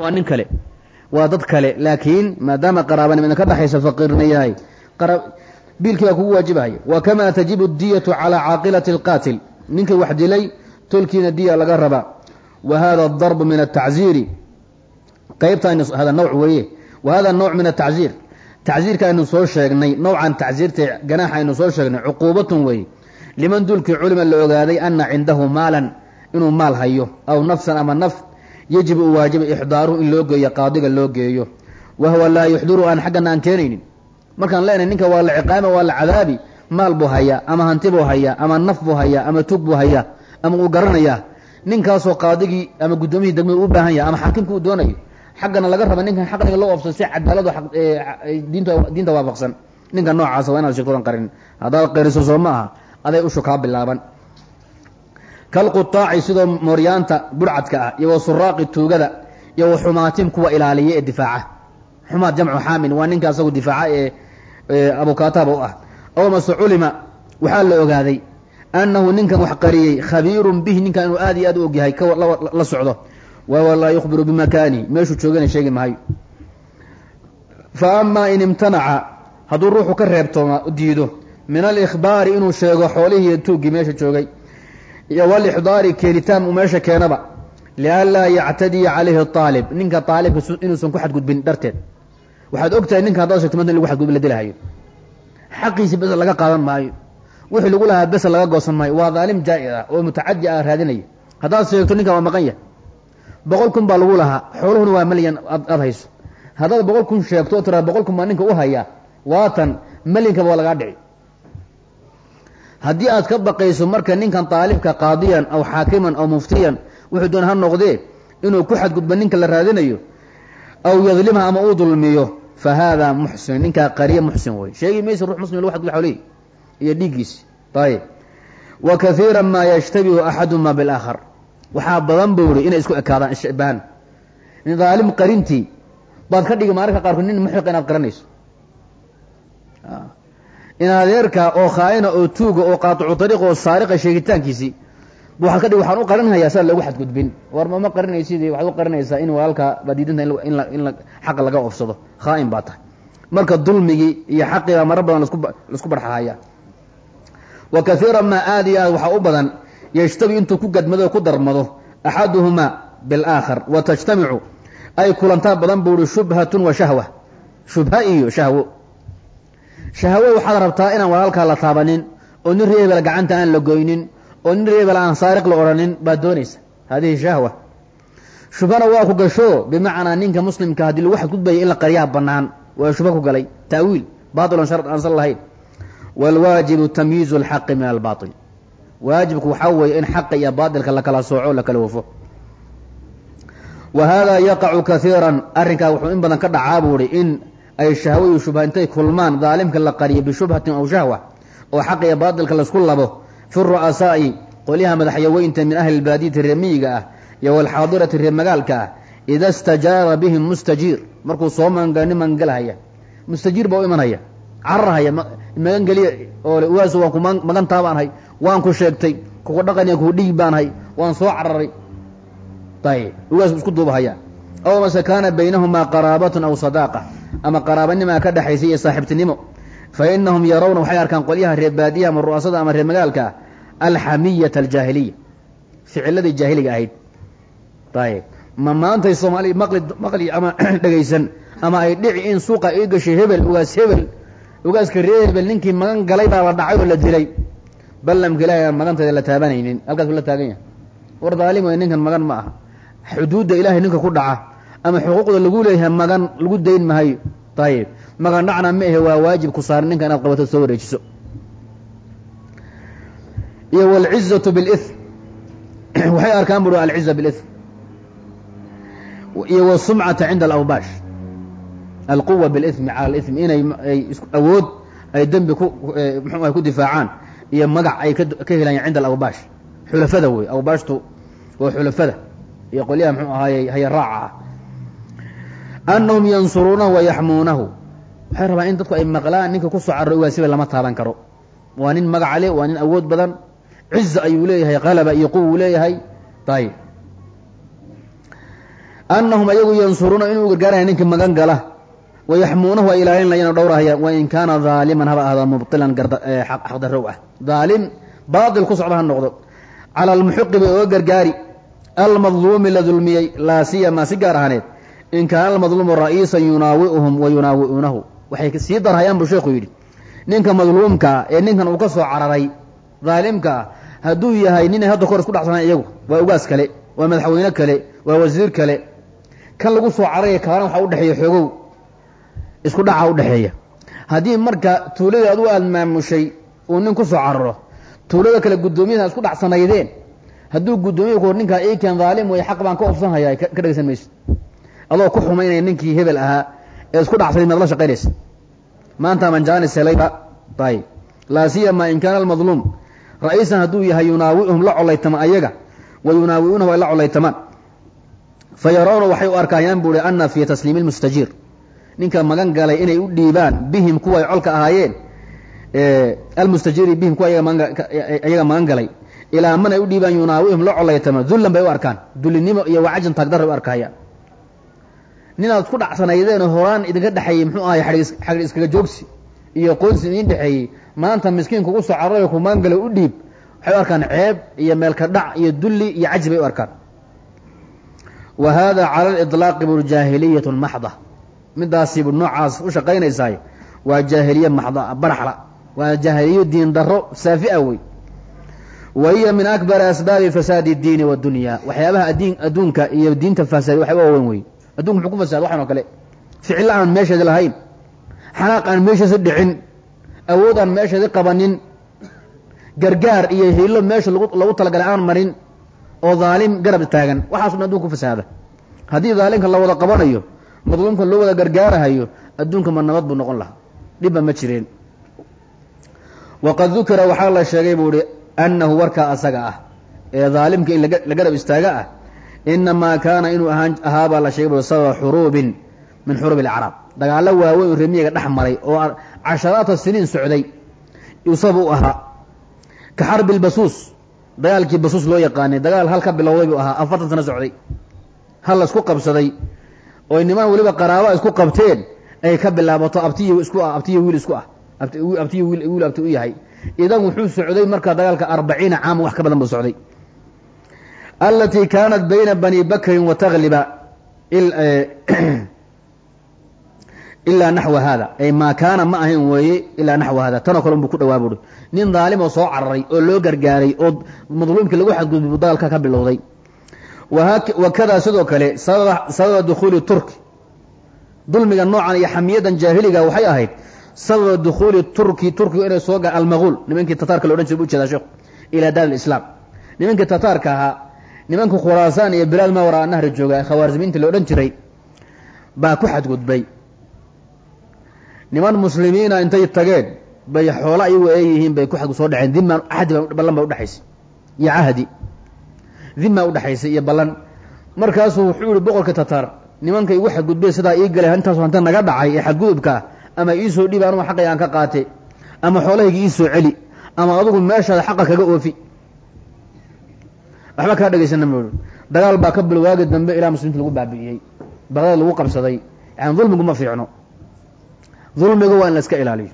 waa nin kale. Waa dad kale. Laakiin maadaama qaraabanima idinka dhexaysa faqiirna yahay. Biilkii baa kugu waajibahaya wa kamaa tajibu diyatu calaa caaqilati alqaatil. Ninka wax dilay tolkiina diya laga rabaa wa hada darbu min atacziiri qaybta hada nawc weeye. Wa hada nawc min atacziir tacziirka aynu soo sheegnay nowcan tacziirta ganaaxa aynu soo sheegnay cuquubatun weeye. Liman dulkii culima la ogaaday ana cindahu maalan inuu maal hayo aw nafsan ama naf yajibu u waajiba ixdaaruhu in loo geeyo qaadiga loo geeyo wa huwa laa yuxdiru aan xaggana aan keenaynin markaan leenahay ninka waa la ciqaama waa la cadaabi maal buu hayaa ama hanti buu hayaa ama naf buu hayaa ama tug buu hayaa ama uu garanayaa ninkaasoo qaadigii ama guddoomihii degmada u baahan yahay ama xaakimka uu doonayo xaggana laga raba ninkan xaqniga loo ofso si cadaaladu diinta waafaqsan ninka noocaasa waa inaad sheegtodan qarin haddaad qariso soo ma aha aday ushu kaa bilaaban kalqutaaci sidoo mooryaanta burcadka ah iyo wa suraaqi tuugada iyo wa kuwa ilaaliya ee difaaca. Xumaad jamcu xaamin waa ninka asagu difaaca ee abukaataaba u ah. Aw culima waxaa la ogaaday annahu ninkan wax qariyey khabiirun bihi ninkan inuu aad iyo aad u ogyahay la socdo. Wahuwa laa yukhbiru bimakaani meeshuu joogana sheegi maayo fa amaa in imtanaca hadduu ruuxu ka reebtooma diido min alikhbaari inuu sheego xoolihii tuuggii meesha joogay iyo walixdaari keenitaan uu meesha keenaba lianlaa yactadiya calayhi aalib ninka aalibka inuusan ku xadgudbin darteed. Waxaad og tahay ninka haddaad sheegto manta in lagu xadgudbin la dilahayo. Xaqiisi bes laga qaadan maayo. Wixii lagu lahaa bes laga goosan maayo. Waa daalim jaa-ir ah oo mutacadi ah raadinaya. Haddaad sheegto ninkan waa maqan yahay. Boqol kun baa lagu lahaa. Xooluhuna waa malyan aad hayso. Haddaad boqol kun sheegto oo tiraa boqol kun baa ninka u hayaa waatan malyankaba waa lagaa dhici haddii aad ka baqayso marka ninkan daalibka qaadiyan aw xaakiman aw muftiyan wuxuu doon ha noqdee inuu ku xadgudbo ninka la raadinayo aw yadlimha ama uu dulmiyo fa haadaa muxsin ninkaa qariya muxsin wey sheegi maysa rux muslim lagu xadgudbo xolihii iyo dhiiggiisi ayib wa kaiira maa yashtabihu axaduma bilaakhar waxaa badan buu ihi inay isku ekaadaan ishabahan daalim qarintii baad ka dhigi maalinka qaarkood nin muxiq inaad qaranayso in adeerka oo khaaina oo tuuga oo qaaticu ariiq oo saariqa sheegitaankiisii waxaad ka dhig waxaan u qarinhayaa saa loogu xadgudbin. War mama qarinaysidii waxaad u qarinaysaa in walaalkaa baa diidanta in xaqa laga ofsado. Khaa'in baa tahay. Marka dulmigii iyo xaqibaa maro badan la isku barxahaya wa kaiira maa aad iyo aad waxaa u badan yashtabi intuu ku gadmado ku darmado axaduhumaa bilaakhar wa tajtamicu ay kulantaa badan buu uhi shubhatun wa shahwa. Shubha iyo shahwo shahwo waxaad rabtaa inaan walaalkaa la taabanin oo nin reebel gacanta aan la goynin oo nin reebel aan saariq la odhanin baad doonaysa hadihi shahwa. Shubhana waa ku gasho bimacnaa ninka muslimka haddii lagu xadgudbaya in la qaryaa bannaan. Waa shubha ku galay. Ta'wiil baatilan shar aansan lahayn. Waalwaajibu tamyiizu alxaqi min albaatil. Waajibku waxaa weeye in xaqa iyo baatilka la kala sooco la kala wafo. Wa haadaa yaqacu kaiiran arrinkaa wuxuu in badan ka dhacaa buu ihi in ay shahwo iyo shubha intay kulmaan daalimka la qariyo bishubhatin aw shahwa oo xaqa iyo baatilka la isku labo fi ru'asaa'i qolyaha madaxyaweynta min ahli lbaadiyati reer miyiga ah iyo walxaadirati reer magaalka ah ida stajaara bihim mustajiir markuu soo magangala nin magangelahaya mustajiir baa u imanhaya cararhaya magangeliya oo ugaas waan ku magantaa baan hay waan ku sheegtay kuku dhaqaniya kuku dhigi baan hay waan soo cararay. Ayib ugaas isku duubahaya. Aw mase kaana baynahumaa qaraabatun aw sadaaqa ama qaraabanimaa ka dhexaysa iyo saaxiibtinimo. Fa inahum yarawna waxay arkaan qolyaha reer baadiyaha ama ru'asada ama reer magaalka alxamiyata aljaahiliya. Ficiladii jaahiliga ahayd. Ayib ma maantay soomaaliya maqli maqli ama dhegaysan ama ay dhici in suuqa ii gashay hebel ugaas hebel ugaaska reer hebel ninkii magan galay baa la dhacay oo la dilay. Ballamka ilahay aan maganteeda la taabanaynin. Halkaas la taagan yahay. War daalim wey ninkan magan ma aha. Xuduudda ilaahay ninka ku dhaca ama xuquuqda lagu leeyahay magan lagu dayn mahayo ayib magan dhacna ma ahe waa waajib ku saaran ninka inaad qabato soo wareejiso iyo wاlcizatu biاlithm waxay arkaan buri alciza biاlithm iyo wsumcata cinda alawbaash alquwa biاlithmi cala اlithm inay ay awood ay dembi ku mxu ay ku difaacaan iyo magac ay ka helayaan cinda alawbaash xulafada wey awbaashtu waa xulafada iyo qolyaha mxuu ahaaye haya raaca ah anahum yansuruunahu wayaxmuunahu waxay rabaan in dadku ay maqlaan ninka ku soo cararo ugaasiba lama taaban karo. Waa nin magaca le waa nin awood badan. Ciza ayuu leeyahay qalaba iyo quw uu leeyahay. Ayib annahum ayagu yansuruuna inuu gargaaraya ninkii magan gala. Wayaxmuunahu ay ilaalinayaan dhowrahayaan wain kaana daaliman haba ahda mubtilan xaqdarow ah. Daalim baatil ku socda ha noqdo. Cala almuxiqi bay gargaari. Almadluumi la dulmiyey laa siyamaa si gaar ahaneed in kaana almadluumu ra'iisan yunaawi'uhum wa yunaawi'uunahu. Waxay sii darhayaan buu sheekhu yidhi. Ninka madluumkaa ee ninkan uu ka soo cararay daalimka ah hadduu yahay ninay hadda kor isku dhacsanaan iyagu waa ugaas kale waa madaxweyne kale waa wasiir kale. Kan lagu soo cararaya kaana waxaa udhexeeya xoogow isku dhaca udhexeeya haddii marka tuulada adu aad maamushay uu nin ku soo cararo tuulada kale guddoomiyaha isku dhacsanaydeen hadduu guddoomiya ku ninkaa iken daalim way xaq baan ka ofsanhayaa ka dhegaysan maysid adoo ku xumaynaya ninkii hebel ahaa ee isku dhacsanay maad la shaqaynaysa. Maanta manjaani selayba ayb laa in kaana almadluum ra'iisan hadduu yahay yunaawi'uhum la colaytama ayaga wa yunaawi'uunahu ay la colaytamaan fa yarawna waxay u arkayaan buuhi ana fii tasliimi lmustajiir ninka magan galay inay u dhiibaan bihim kuwa ay colka ahaayeen almustajiiri bihim kuwa ayaga magan galay. Ilaa man ay u dhiibaan yunaawi'uhum la colaytama dullan bay u arkaan. Dullinimo iyo wacajan taagdarray u arkahayaan ninaad isku dhacsanaydeen horaan idinka dhexeeyey muxuu ahay xagir iskaga joogsi iyo qoonsi idiin dhexeeyey. Maanta miskiin kugu soo cararayo ku maangalo u dhiib waxay u arkaan ceeb iyo meelka dhac iyo dulli iyo caji bay u arkaan. Wa hada cala aliطlaaqi bur jaahiliyatun maxda midaasiibu noocaas u shaqaynaysaay waa jaahiliye maxda baraxla. Waa jaahiliyo diin daro saafi'a wey. Wa hiya min akbari asbaabi fasaadi اdiini wadunya waxyaabaha adduunka iyo diinta fasaad waxba waaweyn wey adunka muxuu ku fasaada waxan oo kale. Ficilla aan meesheedi lahayn. Xanaaq aan meeshiisi dhicin. Awood aan meesheedi qabanin. Gargaar iyo hiilo meesha lagu talagalay aan marin oo daalim garab taagan. Waxaaso dhan adunka ku fasaada. Haddii daalimka la wada qabanayo madluumka loo wada gargaarahayo adduunka ma nabad buu noqon lahaa. Dhibba ma jireen. Waqad dukira waxaa la sheegay buu ihi annahu warkaa asaga ah. Ee daalimka in la garab istaaga ah inamaa kaana inuu ahaabaa la sheegay sababa xuruubin min xuruub alcarab dagaallo waaweyn oo remiyiga dhex maray oo casharaata siniin socday usab u ahaa ka xarbi lbasuus dagaalkii basuus loo yaqaanay dagaal hal ka bilowday buu ahaa afartan sano socday hal la isku qabsaday oy niman weliba qaraaba isku qabteen ay ka bilaabato abtiy isku ah abtiyo wiil isku ah abtiyo wiil abti u yahay idan wuxuu socday marka dagaalka arbaciina caama wax ka badan buu socday alatii kaanat bayna bani bakrin wa tagliba ilaa naxwa hada ay maa kaana ma ahayn weeye ilaa naxwa hada tanoo kale unbuu ku dhawaa buuri nin daalimoo soo cararay oo loo gargaaray oo madluumkii lagu xadgudbay buu dagaalka ka bilowday wakada sidoo kale sababa dukhuuli turki dulmiga noocan iyo xamiyadan jaahiliga waxay ahayd sababa dukhuuli turki turkigu inay soo ga almaguul nimankii tataarka la odhan jiray bu u jeedaa sheekhu ilaa daar alislaam nimankii tataarka ahaa nimanka khuraasaan iyo bilaad waraa nahri jooga khawaarzimiinta la odhan jiray baa ku xadgudbay. Niman muslimiina intay tageen bay xoola ayagu ay yihiin bay ku xadgud soo dhaceen. Dimaan ahdi ballan baa udhexaysay iyo cahdi dimaa udhexaysay iyo ballan. Markaasuu wuxuu yihi boqorka tataar nimanka igu xadgudbay sidaa ii galay intaasu hanta naga dhacay ee xadgudubkaa ama iisoo dhiib anuma xaqay aan ka qaate ama xoolahayga iisoo celi ama adugu meeshaada xaqa kaga oofi waxba kaa dhegaysana moodo dagaal baa ka bil waagi dambe ilaa muslimiinta lagu baabi'iyey. Baqdad lagu qabsaday. Yani dulmigu ma fiicno. Dulmiga waa in la iska ilaaliyo.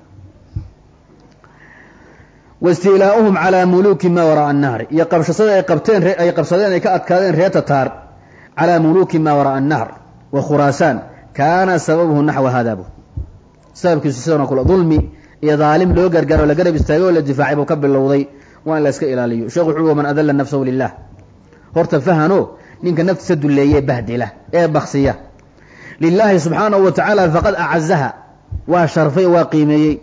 Waistiilaa'uhum calaa muluuki maa wara'a annahri. Iyo qabshasada ay qabteen ay qabsadeen ay ka adkaadeen reer tataar calaa muluuki maa wara'a annahr wa khuraasaan. Kaana sababuhu naxwa haadabu sababkiisu sidanoo kale dulmi iyo daalim loo gargaaro la garab istaagay oo la difaacay buu ka bilowday. Waa in la iska ilaaliyo. Sheekhu wuxuu waman adalla nafsahu lilah horta fahano ninka naftiisa dulleeye bahdila ee baksiya lilaahi subxaanahu wa tacaala faqad acazaha waa sharfay waa qiimeeyey.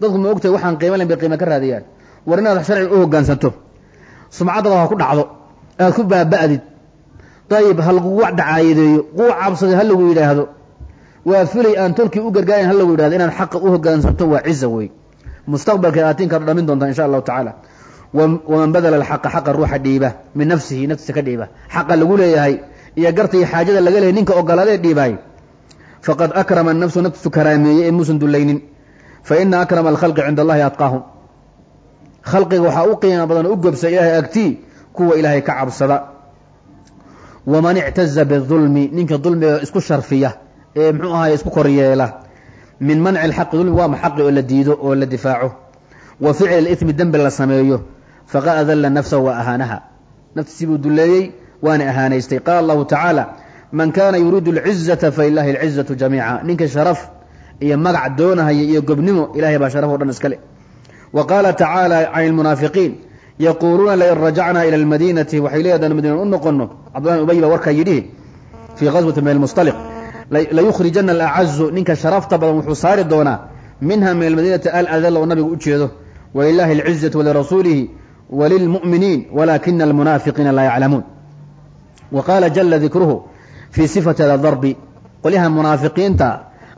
Dadku ma ogtahay waxaan qiima layn bay qiime ka raadiyaan. War inaad sharciga u hoggaansanto sumcaddaba ha ku dhacdo aad ku baaba'did. Dayib ha lagugu dacaayadeeyo quu cabsaday ha lagu yidhaahdo. Waa filay aan tolkii u gargaaran ha lagu yidhahdo inaad xaqa u hoggaansanto waa ciza wey. Mustaqbalka aatinkaad dhamin doontaa insha allahu tacaala waman badala alxaqa xaqa ruuxa dhiiba min nafsihi naftiisa ka dhiiba. Xaqa lagu leeyahay iyo garta iyo xaajada laga leeyahy ninka ogolaadee dhiibaay faqad akrama nafsu naftiisu karaameeyey ee muusan dulaynin fa ina akrama alkhalqi cinda allahi atqaahum khalqiga waxaa u qiimo badan oo u gobsa ilaahay agtii kuwa ilaahay ka cabsada. Waman ictaza bidulmi ninka dulmiga isku sharfiya ee muxuu ahaay isku koryeela. Min manci alxaqi dulmiga waa maxaqi oo la diido oo la difaaco. Wa ficli alithmi dembi la sameeyo faqad adalla nafsahu wa ahaanaha naftiisii buu waana ahaanaystay qaala allahu tacaala man kaana yuriidu alcizata falilahi alcizatu jamiica ninka sharaf iyo magac doonahaya iyo gobnimo ilahay baa sharaf o dhan iskale wa qaala tacaala can ilmunaafiqiin yaquuluuna lain rajacnaa ila almadiinati waxay leedahan madiina u noqono cabdullahi ubay baa warkaa yidhi fii qaswati min almustaliq layukhrijana alacazu ninka sharafta badan wuxuu saari doonaa minha min almadiinati aladalla oo nabigu u jeedo walilahi alcizatu walirasuulihi almunaafiqiina laa yaclamuun wa qaala jala dikruhu fii sifati hada darbi qolyaha munaafiqiinta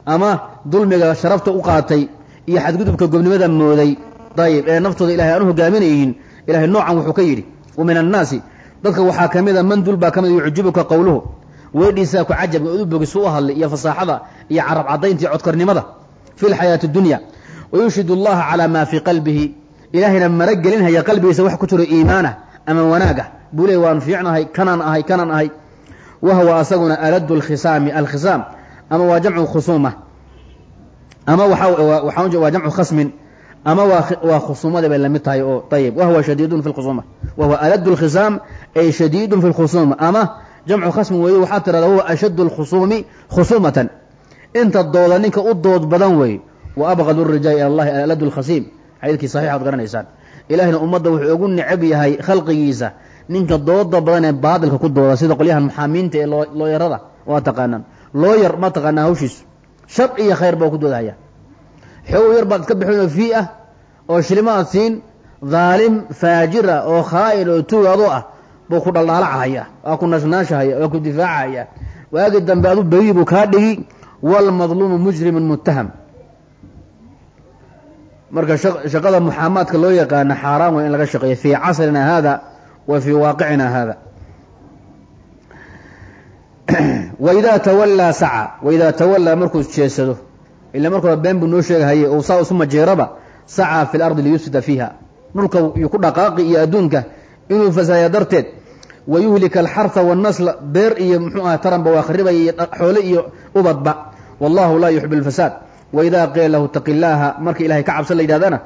ama dulmiga sharafta u qaatay iyo xadgudubka gobnimada mooday dayib ee naftooda ilahay aan u hogaaminayhin ilahay noocan wuxuu ka yidhi wa min annaasi dadka waxaa ka mida man dul baa ka mid yucjibuka qowluhu weedhiisaa ku cajabka odu bogisu u hadlay iyo fasaaxada iyo carab caddaynta iyo codkarnimada fi lxayaati dunya ilaahayna mara gelinhaya qalbigiisa wax ku jiro iimaanah ama wanaagah buu leey waan fiicnahay kanaan ahay kanaan ahay. Wahwa asaguna aladu lkhisaami alkhisaam. Ama waa jamcu khusuuma ama waa jamcu khasmin. Ama waa khusuumada bay la mid tahay oo ayib wahwa shadiidun fi lkhusuuma wahwa aladu lkhisaam ay shadiidun fi lkhusuuma ama jamcu khasmin weeye waxaa tirahda wahuwa ashaddu lkhusuumi khusuumatan. Inta dooda ninka u dood badan weeye wa abqadu rijaal ila allahi aladu lkhasiim xadiidkii saxiix ad garanaysaan. Ilahina ummadda wuxuu ugu necab yahay khalqigiisa. Ninka dooda badan ee baadilka ku dooda sida qolyahan maxaamiinta ee looyarada waa taqaanaan. Looyar ma taqaanaa hawshiisu shar iyo khayr baa ku doodahaya xoog yar baad iska bixin oo fii ah oo shilimaad siin dhaalim faajira oo khaa'in oo tuug adoo ah buu ku dhaldhaalacahaya waa ku nashnaashahaya waa ku difaacahaya. Waagi dambe adu beri buu kaa dhigi walmadluumu mujrimun muttaham marka shaqada muxaamaadka loo yaqaana xaaraan way in laga shaqeeyo fii casrina hada wa fii waaqicina hada waidaa tawallaa saca waidaa tawallaa markuu jeesado ila markooda been buu noo sheegahaye ou saa isu majeeraba sacaa fi lardi liyufsida fiiha. Dhulka iyo ku dhaqaaqi iyo adduunka inuu fasaaya darteed wayuhlika alxarha waannasla beer iyo muxuu aha taranba waa kharibaya iyo xoole iyo ubadba. Wallahu laa yuxib alfasaad waidaa qiila lahu taqi llaaha marka ilahay ka cabsan la yidhahdana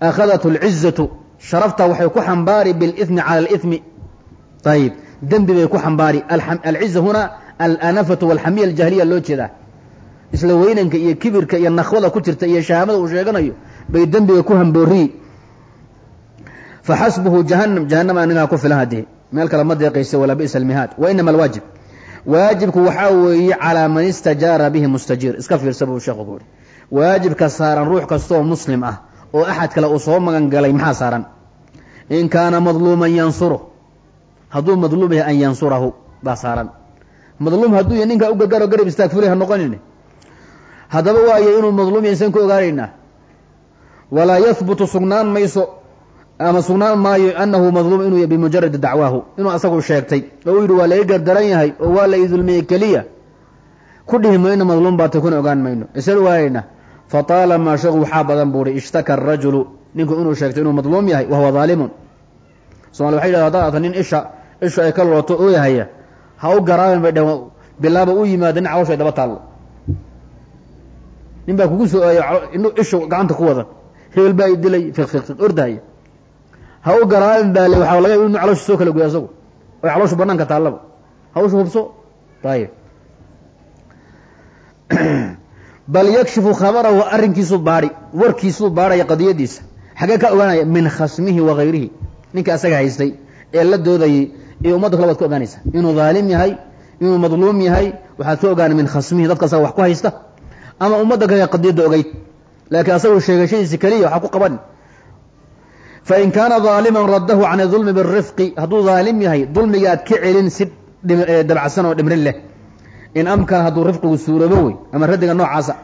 akhadathu alcizatu sharafta waxay ku xambaari bilithmi cala alithmi ayib dembi bay ku xambaari alciza huna alanafatu walxamiya aljahiliya loo jeedaa isla weynanka iyo kibirka iyo nakhwada ku jirta iyo shahaamada uu sheeganayo bay dembiga ku hambooriyi faxasbuhu jahanam jahanama anigaa ku filan haddii meel kale ma deeqaysa walaa bi'sa almihaad wa inama alwaajib waajibku waxaa weeye calaa man istajaara bihi mustajiir iska waajibka saaran ruux kastooo muslim ah oo axad kale uu soo magan galay maxaa saaran? In kaana madluuman yansuru. Hadduu madluum yahay an yansurahu baa saaran. Madluum hadduu yahy ninkaa u gargaaro garab istaag fulay ha noqonin haddaba waayo inuu madluum yahay san ku ogaanaynaa walaa yahbutu sugnaan mayso ama sugnaan maayo anahu madluum inuu bimujaradi dacwaahu. Inuu asagu sheegtay oo u yidhi waa laga gardaran yahay oo waa la idulmiyey keliya. Ku dhihi mayno madluum baatay kuna ogaan mayno. Isan waayayna fataalamaa shagu waxaa badan buuhi ishtaka arajulu ninku inuu sheegtay inuu madluum yahay wahuwa daalimun somali waxay yidhahda haddaad arta nin isha ishu ay ka looto ooyahaya ha u garaaben bay dhaheen bilaaba u yimaada nin caloosha ay daba taallo nin baa kugu soo ooya ishu gacanta ku wadan hebel baa i fiqfiqfiq ordahaya ha u garaaben baa waxaa laga inu caloosha soo kala goy asagu oy caloosha banaanka taallaba hawsha hubso ayib bal yakshifu khabarahu arrinkiisuu baari warkiisuu baarhaya qadiyadiisa. Xaggee ka ogaanaya min khasmihi wa ninka asaga haystay ee la doodayay iyo ummadda kale waad ka ogaanaysa. Inuu dhaalim yahay inuu madluum yahay waxaad ka ogaana min khasmihi dadka asaga wax ku haysta. Ama ummadda kale qadiyadda ogeyd laakiin asagu sheegashadiisi keliya waxaa ku qaban. Fain kaana daaliman raddahu can dulmi birifqi hadduu daalim yahay dulmigaad ka celin si dabacsan oo dhimrin leh in amkana hadduu rifqigu suuroobo wey ama radiga noocaasa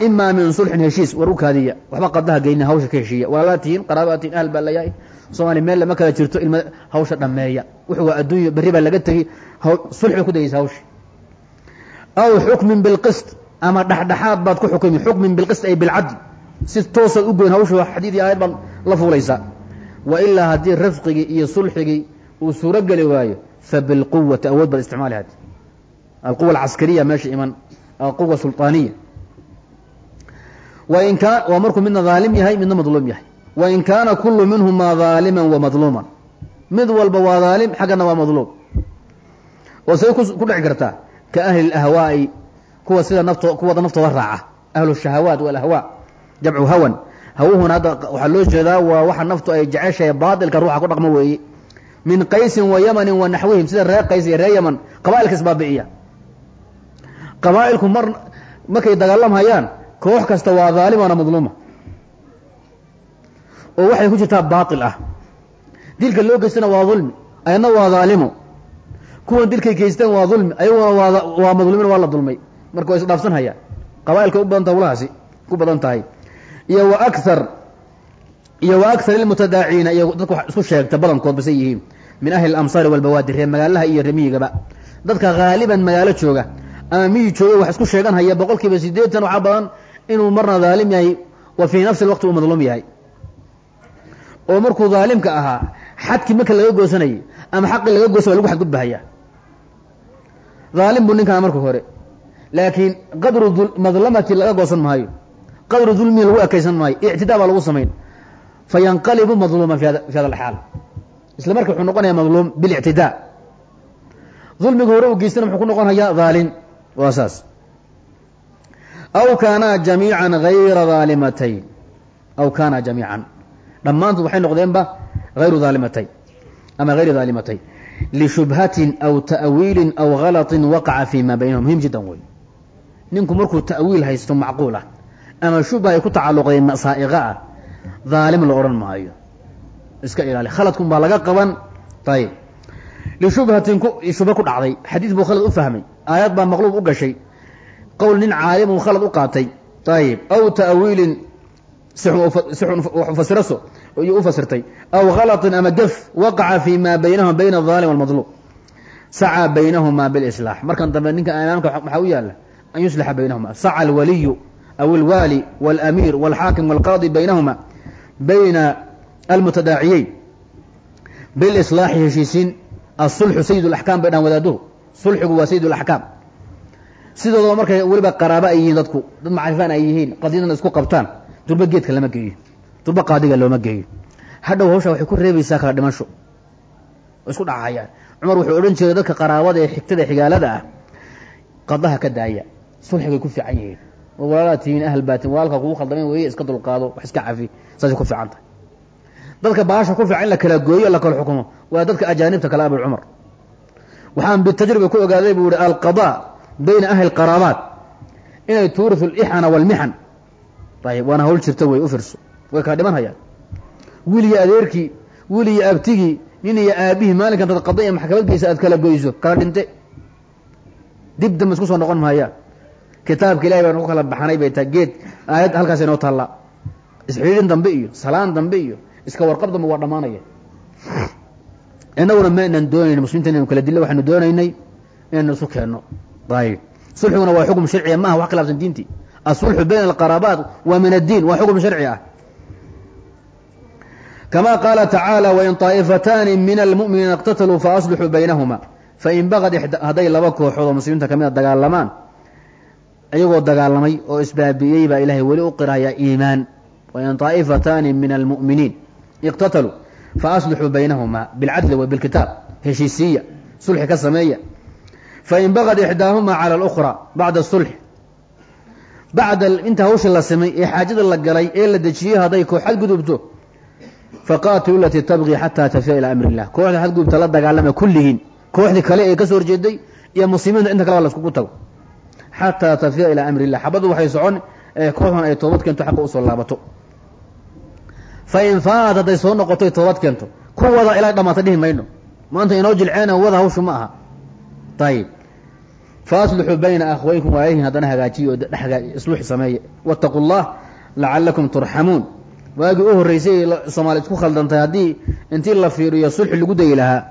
imaa min sulxin heshiis war u kaadiya waxba qadaha geyna hawsha ka heshiiya. Walaalaa tihiin qaraabaa baa layahay soomaaliya meel lama kala jirto ilma hawsha dhammeeya. Wuxuu waa adduunya berri baa laga tegey sulx ku degeysa hawsha aw xukmin bilqist ama dhexdhexaad baad ku xukumi. Xukmin bilqist ay bilcadl si toosaad u goyn hawsha xadiid iyo aayad baad la fuulaysaa wa ilaa haddii rifqigii iyo sulxigii uu suuro geli waayo fabilquwati awood baad isticmaali had alquwa alcaskariya meesha iman alquwa sulطaaniya wain kaan waa markuu midna dhaalim yahay midna madluum yahay wain kaana kulu minhumaa dhaalima wamadluuma mid walba waa dhaalim xaggana waa madluum oo say ku dhici kartaa ka ahli اlahwaa'i kuwa sida nafto kuwada naftooda raaca ahlu shahawaat walahwaa jamcu hawan hawuhuna hadda waxaa loo jeedaa waa waxa naftu ay jeceshahay baatilka ruuxa ku dhaqmo weeye min qaysin wa yamanin wa naxwihim sida reer qays iyo reer yaman qaba'ilka isbaabi'iya qabaa'ilku mar markay dagaalamhayaan koox kasta waa dhaalimana madluuma. Oo waxay ku jirtaa baatil ah. Dilka loo geystana waa dulmi ayadna waa dhaalimo kuwan dilkay geysteen waa dulmi ayaguna waa madluumin waa la dulmay marka waa isdhaafsanhayaan. Qaba'ilka u badan taha ku badan tahay. Iyo wa akar iyo wa akar ilmutadaaciina iyo dadku isku sheegta badankood basay yihiin. Min ahli اlamsaari walbawaadi reer magaalaha iyo remiyigaba dadka haaliban magaalo jooga ama miyi jooga? Wax isku sheegan haya. Boqol kiiba sideetan waxaa badan inuu marna dhaalim yahay. Wa fii nafsi اlwaqti uu madluum yahay. Oo markuu dhaalimka ahaa xadkii marka laga goosanayay ama xaqii laga goosa waa lagu xadgudbahaya dhaalim buu ninkaa marka hore. Laakiin qadru madlamati laga goosan maayo qadru dulmi lagu ekaysan maayo ictidaa baa lagu samayn. Fayanqalibu madluuman fi hada alxaal. Isla marka wuxuu noqonaya madluum bilictidaa dulmiga hore u geystana muxuu ku noqonayaa dhaalim waa saas. Aw kaanaa jamiican hayra dhaalimatayn aw kaana jamiican. Dhammaantood waxay noqdeenba hayru dhaalimatayn ama hayri dhaalimatayn lishubhatin aw ta'wiilin aw galaطin waqaca fi ma baynahum. Muhim jiddan wey ninku markuu ta'wiil haysto macquul ah ama shubha ay ku tacalluqday masaa'iqa ah dhaalim la odhan maayo. Iska ilaali. Khaladkun baa laga qaban. Ayib lishubhatin shube ku dhacday xadiis buu khalad u fahmay aayad baa maqluub u gashay qowl nin caalimun khalad u qaatay ayib aw ta'wiilin sixun wax u fasirtay aw khalatin ama gef waqaca fi ma baynahum bayna alaalim walmadluub sacaa baynahumaa bilislaax markan dambe ninka imaamka maxaa u yaalla an yuslixa baynahuma saca alwaliyu aw alwaali walamiir walxaakim walqaadi baynahuma bayna almutadaaciyeyn bilislaaxi heshiisiin asulxu sayid اlaxkaam bay dhahan wadaaduhu sulxigu waa sayid اlaxkaam sidoodaba markay weliba qaraaba ay yihiin dadku dad macrifaan ay yihiin qadiyadana isku qabtaan durba geedka lama geeyo durba qaadiga looma geeyo hadhow hawshaa waxay ku reebaysaa kala dhimasho isku dhacayaan cumar wuxuu odhan jiray dadka qaraabada ee xigtada xigaalada ah qadaha ka daaya sulxigay ku fiican yihiin oo walaalaa baatin walaalka kugu khaldameen weeye iska dulqaado wax iska cafi saasay ku fiican tahay dadka baasha ku fiican in la kala gooyo la kala xukumo. Waa dadka ajaanibta kale abu cumar. Waxaan bitajriba ku ogaaday buu yihi alqadaa bayna ahli qaraabaat inay tuurisu lixana walmixan ayib waana hawl jirta wey u firso. Way kala dhiman hayaan. Adeerkii wiil abtigii nin iyo aabihii maalinkan dad qada iyo maxkamad geysa aad kala goyso kala dhinte. Dib dambe isku soo noqon maayaan kitaabka ilahay baan ku kala baxanay bay tahay geed aayad halkaas inoo taallaa isxidhiidhin dambe iyo salaan dambe iyo iska warqab dambe waa dhammaanaya inaguna ma aynan doonayn muslimiinta inaynu kala dilla waxaanu doonaynay inaynu isu keenno ayib sulxiguna waa xukm sharciya maaha wax khilaafsan diintii asulxu bayna alqaraabaat waa min addiin waa xukm sharci ah kama qaala tacaala wain طaa'ifataani min almu'miniina اqtataluu faaslixuu baynahuma fain bagad hadday laba kooxood oo muslimiinta kamid a dagaalamaan iyagoo dagaalamay oo isbaabi'iyey baa ilahay weli u qiraya iimaan wain طaa'ifataani min almu'miniin iqtataluu faaslixuu baynahuma bilcadli wa bilkitaab heshiisiiya sulxi ka sameeya fain bagad ixdaahuma cala اlأkhra bacda sulx bacda inta hawsha la samay ee xaajada la galay ee la dejiyey hadday koox xadgudubto faqaatilu latii tabqii xataa tafiya ilaa amri illah kooxda xadgudubta la dagaalama kulligiin kooxdii kale ee ka soo horjeeday iyo muslimiinta inta kale ba la iskugu tago xataa tafiya ilaa amri illah xabaddu waxay socon ee kooxdan ay toobad keento xaqa u soo laabato fa faat hadday soo noqotoy toobad keento ku wada ilaa dhamaata dhihi mayno maanta inoo jilceena wada hawshu ma aha ayib faaslixuu bayna akhwaykum waayahin haddana hagaajiyo oo isluux sameeye waataquu llah lacalakum turxamuun waagii u horreysay soomaali isku khaldantay haddii intii la fiiriyo sulxi lagu dayi lahaa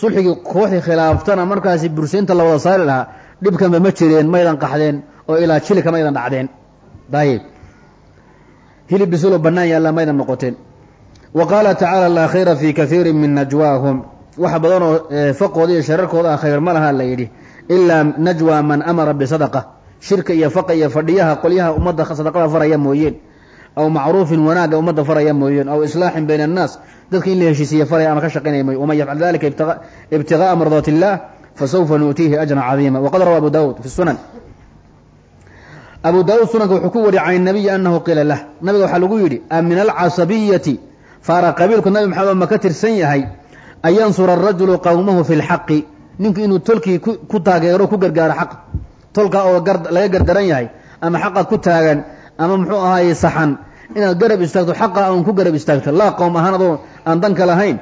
sulxigii kooxdii khilaaftana markaasi bursaynta la wada saari lahaa dhibkanba ma jireen maydan qaxdeen oo ilaa jilika maydan dhacdeen dayib hilib bisuloo bannaan yaalla maydan noqoteen. Wa qaala tacaala laa khayra fii kaiirin min najwaahum. Wax badanoo faqooda iyo shararkooda ah khayr ma laha la yidhi ilaa najwa man amara bisadaqa shirka iyo faqa iyo fadhiyaha qolyaha ummadda sadaqada faraya mooyeen. Aw macruufin wanaagga ummadda faraya mooyeen. Aw islaaxin bayna annaas. Dadka in la heshiisiiya faraya ama ka shaqaynaya mooye waman yafcal dalika ibtiga'a mardaat illah fasawfa nu'tiihi ajran cadiima. Waqad rawa abu daawud fi sunan abu daawud sunanka wuxuu ku wariyay can nabiyi anahu qiila lah. Nabiga waxaa lagu yidhi a min alcasabiyati faara qabiilku nabi maxamed ma ka tirsan yahay an yansura arajulu qowmahu fi lxaqi ninku inuu tolkii ku taageero ku gargaaro xaq tolka oo laga gardaran yahay ama xaqa ku taagan ama muxuu ahaaye saxan inaad garab istaagto xaqa un ku garab istaagto laa qowm ahaan adoo aan danka lahayn.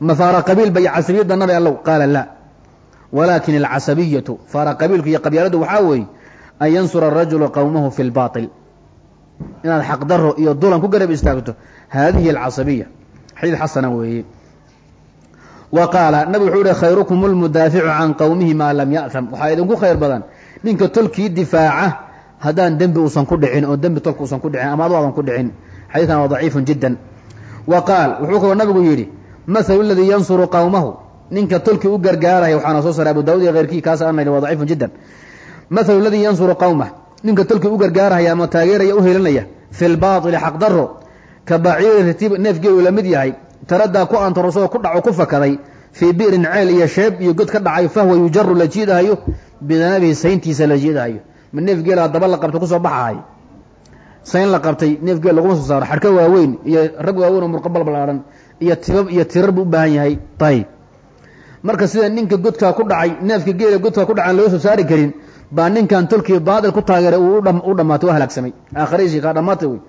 Ma faara qabiilba iyo casabiyadda nabi allow? Qaala la. Walaakin alcasabiyatu faara qabiilku iyo qabyaaladu waxaa weeye an yansura arajulu qowmahu fi lbail inaad xaqdaro iyo dulan ku garab istaagto hadihi alcasabiya xadiid xasana weeye. Wa qaala nabigu wuxuu yihi khayrukum lmudaaficu can qowmihi maa lam ya'tam waxaa idinku khayr badan. Ninka tolkii difaaca haddaan dembi uusan ku dhicin oo dembi tolka uusan ku dhicin ama adu aadan ku dhicin xadiidkan waa daciifun jiddan. Wa qaal wuxuu kaloo nabigu yidhi mathalu ladii yansuru qowmahu ninka tolkii u gargaaraya waxaana soo saray abu daawud iyo keyrkii kaas ana waa daciifun jiddan mathalu ladii yansuru qowmah ninka tolkii u gargaaraya ama taageeraya u helinaya fi lbaili xaqdaro ka baciiri ritiib neefgeelu la mid yahay taradaa ku antarosoo ku dhaco ku fakaday fii bi'rin ceel iyo sheeb iyo god ka dhacay fahwa yujaru la jiidahayo bidanabihi sayntiisa la jiidahayo ma neefgeela daba la qabtay ku soo baxahay. Sayn la qabtay neefgeel laguma soo saaro. Xadhka waaweyn iyo rag waaweyn oo murqa balbalaahan iyo tibab iyo tirar buu u baahan yahay. Ayib marka sida ninka godkaa ku dhacay neefka geela godkaa ku dhacaan laga soo saari karin baa ninkan tolkii baadil ku taageeray u dhamaatay waa halaagsamay aakhiradiisii kaa dhamaatay wey.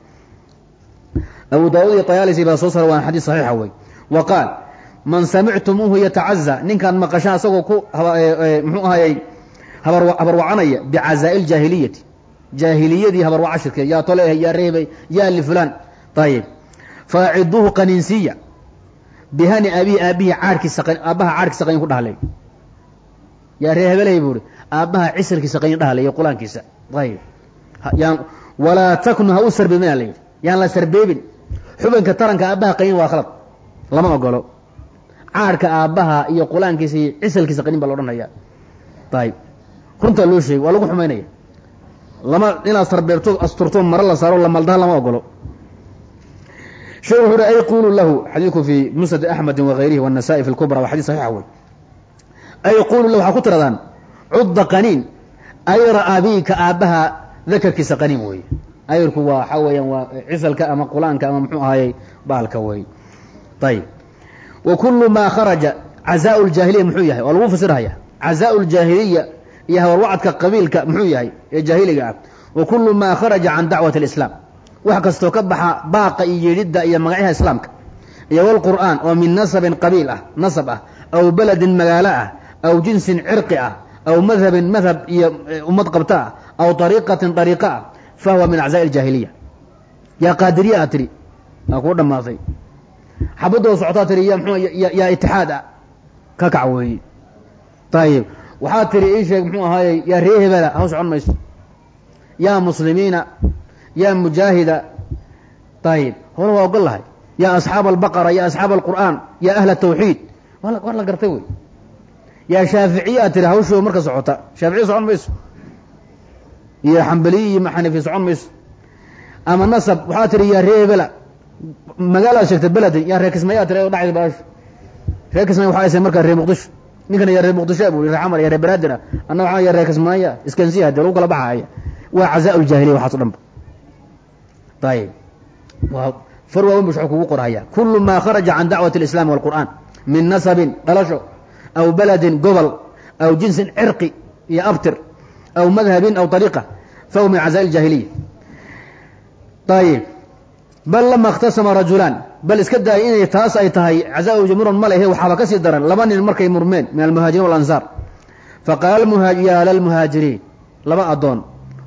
Abu daawud iyo tayaalisi baa soo saaray waana xadiis saxiixa wey. Wa qaal man samictumuuhu yatacaza ninkaan maqashaan asagoo ku muxuu ahayey habarwacanaya bicazaa'i ljaahiliyati jaahiliyadii habarwaca shirkeed yaa tole yaa reebay yaa lifulaan ayib faaciduuhu qaniinsiya bihani abihi aabihi caarkiisa aabbaha caarkiisa qayn ku dhahlay. Yaa ree hebelhay buuhi aabbaha cisirkiisa qayndhaha iyo qulaankiisa. Ayb yaan walaa takun ha u sarbeebina layidhi yaan la sarbeebin xubinka taranka aabbaha qayn waa khalad. Lama ogolo caadhka aabbaha iyo qulaankiisa iyo cisalkiisa qayn ba la odhanaya. Ayb runtaa loo sheegay waa lagu xumaynaya. Lama inaad sarbeebto asturto mare la saaro lamaldaha lama ogolo shee wuxuu hi ay qulu lahu xadiidku fii musnad axmedi wakayrihi wanasa'i fi lkubra waa xadis saxiixa wey ay qulu lahu waxaa ku tiradaan cudda qaniin. Ayra abiika aabbaha dakarkiisa qaniin weeye. Ayrku waa waxaa weeyaan waa cisalka ama qulaanka ama muxuu ahaayey bahalka weeye. Ayib wa kulu maa kharaja cazaa ljaahiliya muxuu yahay waa lagu fasirhaya cazaa ljaahiliya iyo hawalwacadka qabiilka muxuu yahay ee jaahiliga ah. Wa kulu maa kharaja can dacwati alislaam. Wax kastoo ka baxa baaqa iyo yeedhidda iyo magacyaha islaamka. Iyo wlqur'aan oo min nasabin qabiil ah nasab ah aw beledin magaalo ah aw jinsin cirqi ah aw madhabin madhab iyo ummad qabta ah aw ariiqatin ariiqa ah fahuwa min aczaai اljaahiliya yaa qaadiriya a tiri aa kuu dhammaatay xabadoo socotaa tiri ya mxuu yaa itixaad ah ka kac weeye ayib waxaa tiri ii sheeg muxuu ahaayey yaa ree hebela haw socon mayso yaa muslimiina yaa mujaahida ayib hore waa ogol lahay yaa asxaab albaqara ya asxaab alqur'aan ya ahla tawxiid waa la gartay wey yaa shaaficiya a tiri hawshoo marka socota. Shaaficiya socon mayso. Iyo xambaliyi iyo xanifi socon mayso. Ama nasab waxaa tiri yaa ree hebela magaalaad sheegtay beledin yaa ree kismaya tiri dhacda baasho ree kismaya waxa aysa markaa ree muqdisho. Ninkana yaa ree muqdisho bu ree xamar ya ree banaadir ah anna waxaa ya ree kismaya iskansiya hadee lagu kala baxaya waa cazaa ljahiliya waxaas o dhan ba. Ayib far waawen bu shuu kugu qorhaya kulu ma kharaja can dacwati اlislaam wاlqur'an min nasabin dhalasho aw beledin gobol aw jinsin cirqi iyo abtir aw madhabin aw ariiqa fahuwa min cazaa اljahiliya ayib bal lama اkhtasama rajulaan bal iska daaya inay taas ay tahay cazaa muran ma lehe waxaaba ka sii daran laba nin markay murmeen min almuhaajiriin walansaar faqaala ya lalmuhaajiriin laba adoon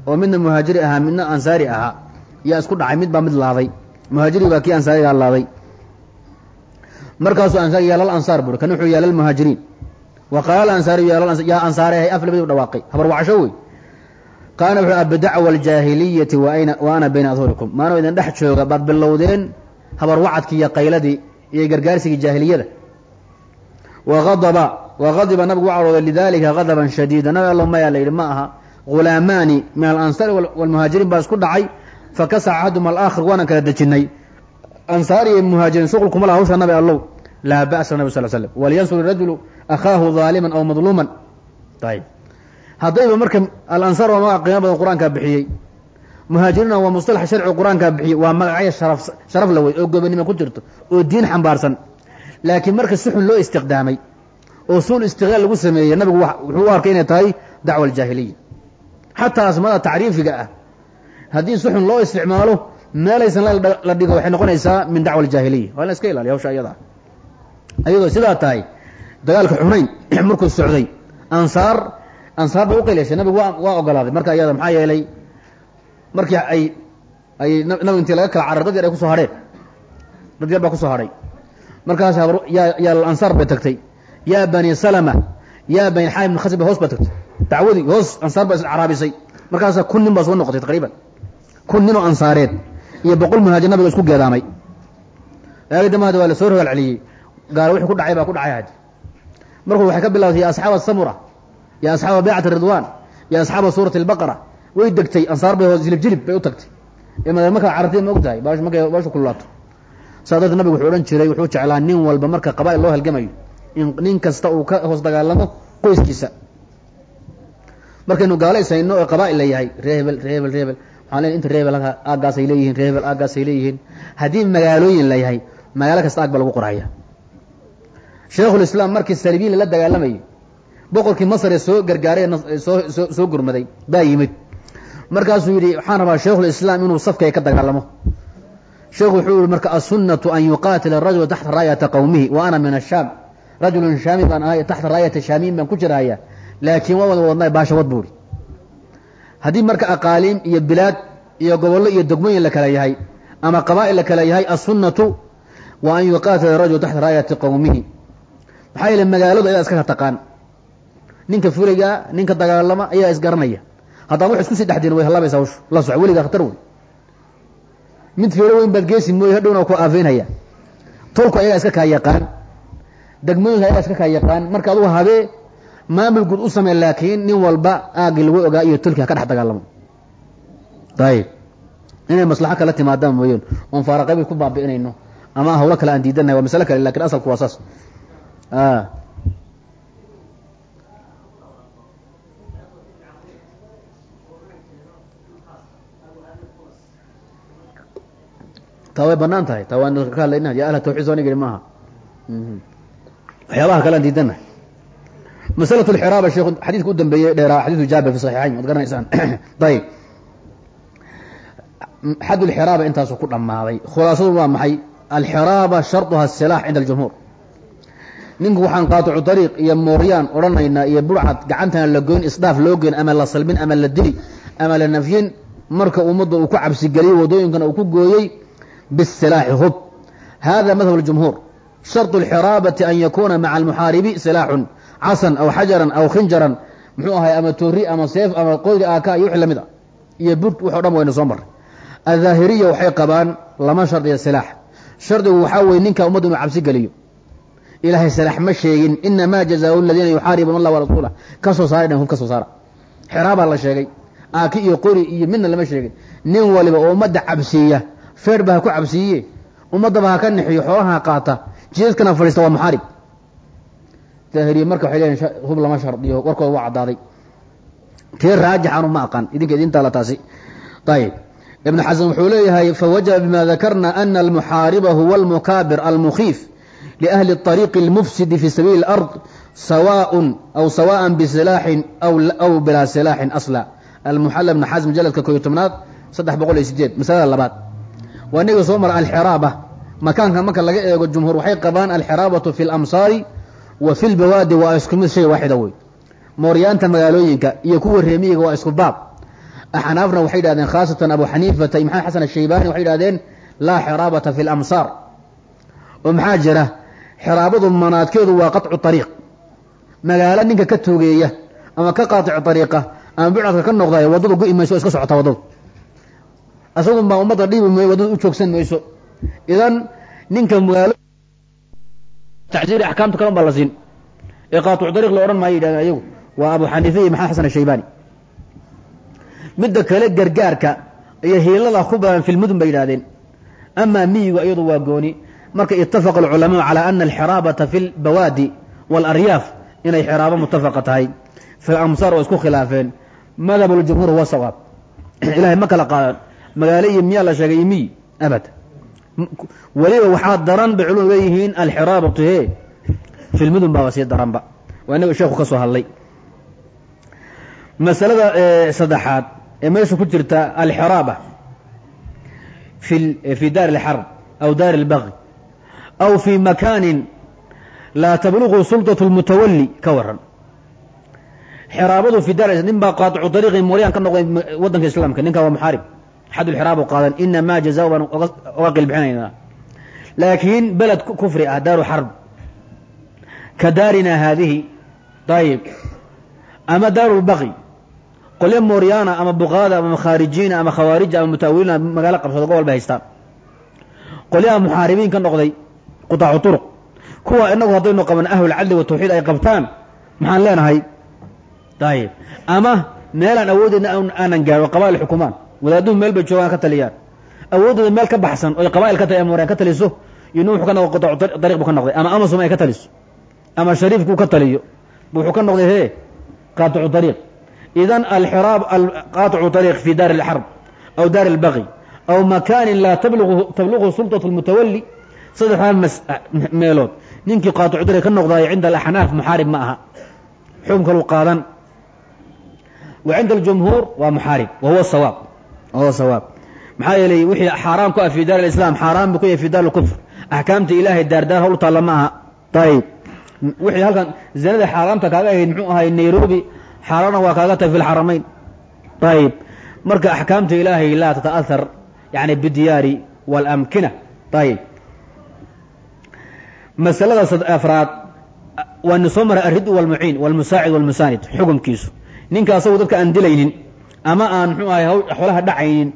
oo midna muhaajiri ahaa midna ansaari ahaa yaa isku dhacay mid baa mid laaday muhaajiri baa kii ansaarigaa laaday markaasuu ansaar yaa lal ansaar buuri kan wuxuu yaa lal qaala ansaari yaa ansaare ahay af labadii u dhawaaqay habar wacasho wey qaana wuxuu abidacwa aljaahiliyati wa ana bayna adhurikum maanoo idin dhex jooga baad bilowdeen habar wacadkii iyo qayladii iyo gargaarsigii jaahiliyada waadaba waqadiba nabigu u cadhooday lidalika gadaban shadiida nabi allo maya la yidhi ma aha ghulaamaani min alansaari walmuhaajiriin baa isku dhacay fakasaca axaduma alaakhir waana kala dejinay ansaar iyo muhaajiriin shuqul kuma laha laa ba'sa nabi sal slam walyansur rajulu akhaahu daaliman aw madluuman ayb haddayba marka alansaar waa magac qiimo badan qur'aankaa bixiyey muhaajiriinna waa mustalax sharci qur'aankaa bixiyey waa magacyo sharaf sharaf la wey oo gobonimo ku jirto oo diin xambaarsan laakiin marka si xun loo istiqdaamay oo suul istiqlaal lagu sameeyey nabigu wuxuu u arkay inay tahay dacwa aljaahiliya xataa asmada tacriifiga ah haddii si xun loo isticmaalo meelaysan la dhigo waxay noqonaysaa min dacwa aljaahiliya waa in la iska ilaaliya hawsha iyada ayadoo sidaa tahay dagaalka xunayn markuu socday ansaar ansaar bay uqaylashay nabigu waa ogolaaday. Marka iyada maxaa yeelay markii ay ay nabiga intii laga kala carar dad yar ay ku soo hadheen. Dad yar baa ku soo hadhay. Markaas yaa ansaar bay tagtay. Yaa bani salama yaa bani xaam ibn khasib hoos baa tagtay. Dacwadii hoos ansaar baa iscaraabisay markaasaa kun nin baa soo noqotay taqriiban. Kun nin oo ansaareed iyo boqol muhaajir nabiga isku geedaamay. Waagi dambe hada waa la soo rogaal gaalo wixii ku dhacay baa ku dhacay hadi markuu waxay ka bilawtay asxaaba samura ya asxaaba baycati ridwan ya asxaaba suurati albaqara. Way degtay ansaar bay hoos jilib jilib bay u tagtay. Madaar markaa carartay ma og tahay baash markay baashu kululaato. Saa darteed nabigu wuxuu odhan jiray wuxuu jeclaa nin walba marka qabaa'il loo halgamayo in nin kasta uu ka hoos dagaalamo qoyskiisa. Markaynu gaalo ishayno oo qabaa'il la yahay ree hebel ree waxaan inta ree hebel aaggaasay leeyihiin ree hebel aaggaasay leeyihiin. Haddii magaalooyin la yahay magaalo kasta aag lagu qoraya sheekhulislaam markii salibiinla la dagaalamayay boqorkii masare soo gargaaray soo gurmaday baa yimid. Markaasuu yidhi waxaan rabaa sheekhulislaam inuu safkay ka dagaalamo. Sheekhu wuxuu yihi marka assunnatu an yuqaatila rajula taxta raayata qowmihi wa ana min ashaam rajulun shaami baan ahay taxta raayata shaamiin baan ku jiraya laakiin waa wada wadnay baashawad buuri. Haddii marka aqaaliim iyo bilaad iyo gobollo iyo degmooyin la kala yahay ama qabaa'il la kala yahay assunnatu wa an yuqaatila rajula taxta raayati qowmihi maxaa yeele magaaladu ayaa iska taqaan. Ninka fuliga ninka dagaalama ayaa isgaranaya haddaan wax isku sii dhexdin way hallaabaysaa hawshu la soco weligaa khatar wey mid fiiro weyn baad geesi mooye hadhowna ku aafeynaya. Tolku ayagaa iska kaa yaqaan. Degmooyinka ayagaa iska kaa yaqaan. Marka adugu habee maamul guud u samey laakiin nin walba aagii lagu ogaa iyo tolki ha ka dhex dagaalamo. Ayib inay maslaxo kala timaadaan mooyeen. Oon faaraqaybid ku baabi'inayno. Ama hawlo kale aan diidanahay waa masale kale laakiin asalku waa saas taa way bannaan tahay taa waan ka hadlayna ya ahla tawxiid soo nigiri maaha waxyaabaha kale aan diidana masalatu alxiraaba sheekhu xadiidka u dambeeyey dheeraa xadiidu jaabir fi saxiixayn waad garanaysaan ayib xad alxiraaba intaasuu ku dhammaaday khulaasadu waa maxay alxiraaba sharduha asilaax cinda aljumhuur ninku waxaan qaaticu dariiq iyo mooryaan odhanaynaa iyo burcad gacantana la goyn isdhaaf loo geyn ama la salbin ama la dili ama la nafyin marka ummadda uu ku cabsigeliyey waddooyinkana uu ku gooyey bisilaaxi hub hada madhab اljumhuur sharط اlxiraabati an yakuna maca almuxaaribi silaaxun casan aw xajaran aw khinjaran muxuu ahay ama toori ama seef ama qoyri aaka iyo wixii lamid a iyo bur waxo dhan wayna soo maray adhaahiriya waxay qabaan lama shardiya silaax shardigu waxaa weye ninka ummadda inuu cabsi geliyo ilaahay silaax ma sheegin inamaa jazaau aladiina yuxaaribuuna allah warasuulah ka soo saaray dhan hub ka soo saara. Xiraabaa la sheegay. Aaki iyo qori iyo midna lama sheegin. Nin waliba oo ummadda cabsiiya feer ba ha ku cabsiiye ummaddaba ha ka nixiyo xoolaha ha qaata. Jiidadkana fadhiista waa muxaarib. Daahiriye marka waxay leeyihiin hub lama shardiyo warkooda waa caddaaday. Tee raajixanu ma aqaan? Idinka idintaala taasi. Ayib ibn xasan wuxuu leeyahay fawajaba bima dakarna ana almuxaariba huwa almukaabir almukhiif liahli الطariiqi اlmufsidi fi sabiili اlأrض sawaء aw sawaءa bisilaaxin aw bilaa silaaxin asla almuxalla ibn xasm jaladka koyo tobnaad saddex boqol iyo sideed masalada labaad waa inaga soo mara alxiraaba makaanka marka laga eego jumhuur waxay qabaan alxiraabatu fi lamsaari wa fi lbawaadi waa isku mid shay waaxida wey mooryaanta magaalooyinka iyo kuwa reemiyiga waa isku baab axnaafna waxay yidhahdeen khaasatan abu xaniifata iyo maxamed xasan ashaybani waxay yidhahdeen laa xiraabata fi lamsaar oo maxaa jira xiraabadu manaadkeedu waa qaطcu ariiq magaalo ninka ka toogeeya ama ka qaaticu ariiqa ama bucadka ka noqday waddadu go-i mayso iska socota waddadu. Asagun baa ummadda dhiibi mooye waddada u joogsan mayso idan ninka magaalo tacsiiri axkaamta kalan baa la siin. Ee qaatuc dariiq la odhan maayo yidhahdeen ayagu. Waa abu xaniife iyo maxamed xasan ashaybani midda kale gargaarka iyo hiilada ku badan filmudun bay yidhahdeen amaa miyigu iyadu waa gooni marka itafaqa alculamaau calaa ana alxiraabata fi lbawaadi waalaryaaf inay xiraabo mutafaqa tahay. Fi amsaar oo isku khilaafeen. Madhab ljumhuur huwa sawaab. Ilahay ma kala qaadan. Magaalo iyo miyaa la sheegay? Miyi abad. Weliba waxaa daran bay culumadu leeyihiin alxiraabatu he filmudun baaba sii daranba waa inaga sheeku ka hadlay. Masalada saddexaad ee meesha ku jirta alxiraaba fi fi daari اlxarb aw daari اlbaqi aw fi makaanin laa tablugu sulطaة اlmutawali ka waran xiraabadu fi dar nin baa qaaicu ariiqi mooryan ka noqday wadanka islaamka ninkaa waa muxaarib xad lxiraabu qaadan inamaa jazaa baan oga qilbixinaynaa laakiin beled kufri ah daaru xarb ka daarina haadihi ayib ama daaru lbaqi qolyo mooryaana ama buqaada ama khaarijiina ama khawaarija ama mutaawiliina magaalo qabsado gobol bay haystaan qolyaha muxaaribiin ka noqday qudaacu turuq. Kuwa inagu haddaynu qaban ahlulcadli watawxiid ay qabtaan maxaan leenahay? Ayib ama meelaan awoodeyna aanan gaaro qabaa'il xukumaan. Wadaaduhu meel bay joogaan ka taliyaan. Awoodooda meel ka baxsan oy qabaa'il ka tali ka taliso inu wuxuu ka noqdo qudaacu dariiq buu ka noqday. Ama amazom ay ka taliso. Ama shariifkuu ka taliyo. Wuxuu ka noqday hee qaaticu dariiq idan alxiraab qaaticu dariiq fi daari alxarb aw daari albaqi aw makaanin laa tablughu sulطatu اlmutawali saddexdaa meelood. Ninkii qaaticu dariiq ka noqdayo cinda alaxnaaf muxaarib ma aha. Xukunkalu qaadan. Wa cinda aljumhuur waa muxaarib. Wahuwa sawaab. Wahuwa sawaab. Maxaa yeelay wixii xaaraam ku ah fi daar alislam xaaraan buu ku yahay fi daar alkufr axkaamta ilaahay daardaar hawl taalla ma aha. Ayib wixii halkan zinada xaaraamta kaaga ahayd muxuu ahay nairobi xaaraana waa kaaga tahay fi lxaramayn ayib marka axkaamta ilaahay laa tata'ahar yani bidiyaari waalamkina ayib masalada afraad waa ni soo maray alrid walmuciin walmusaacid walmusaanid xukumkiisu. Ninka asagu dadka aan dilaynin ama aan muxuu ahay xoolaha dhacaynin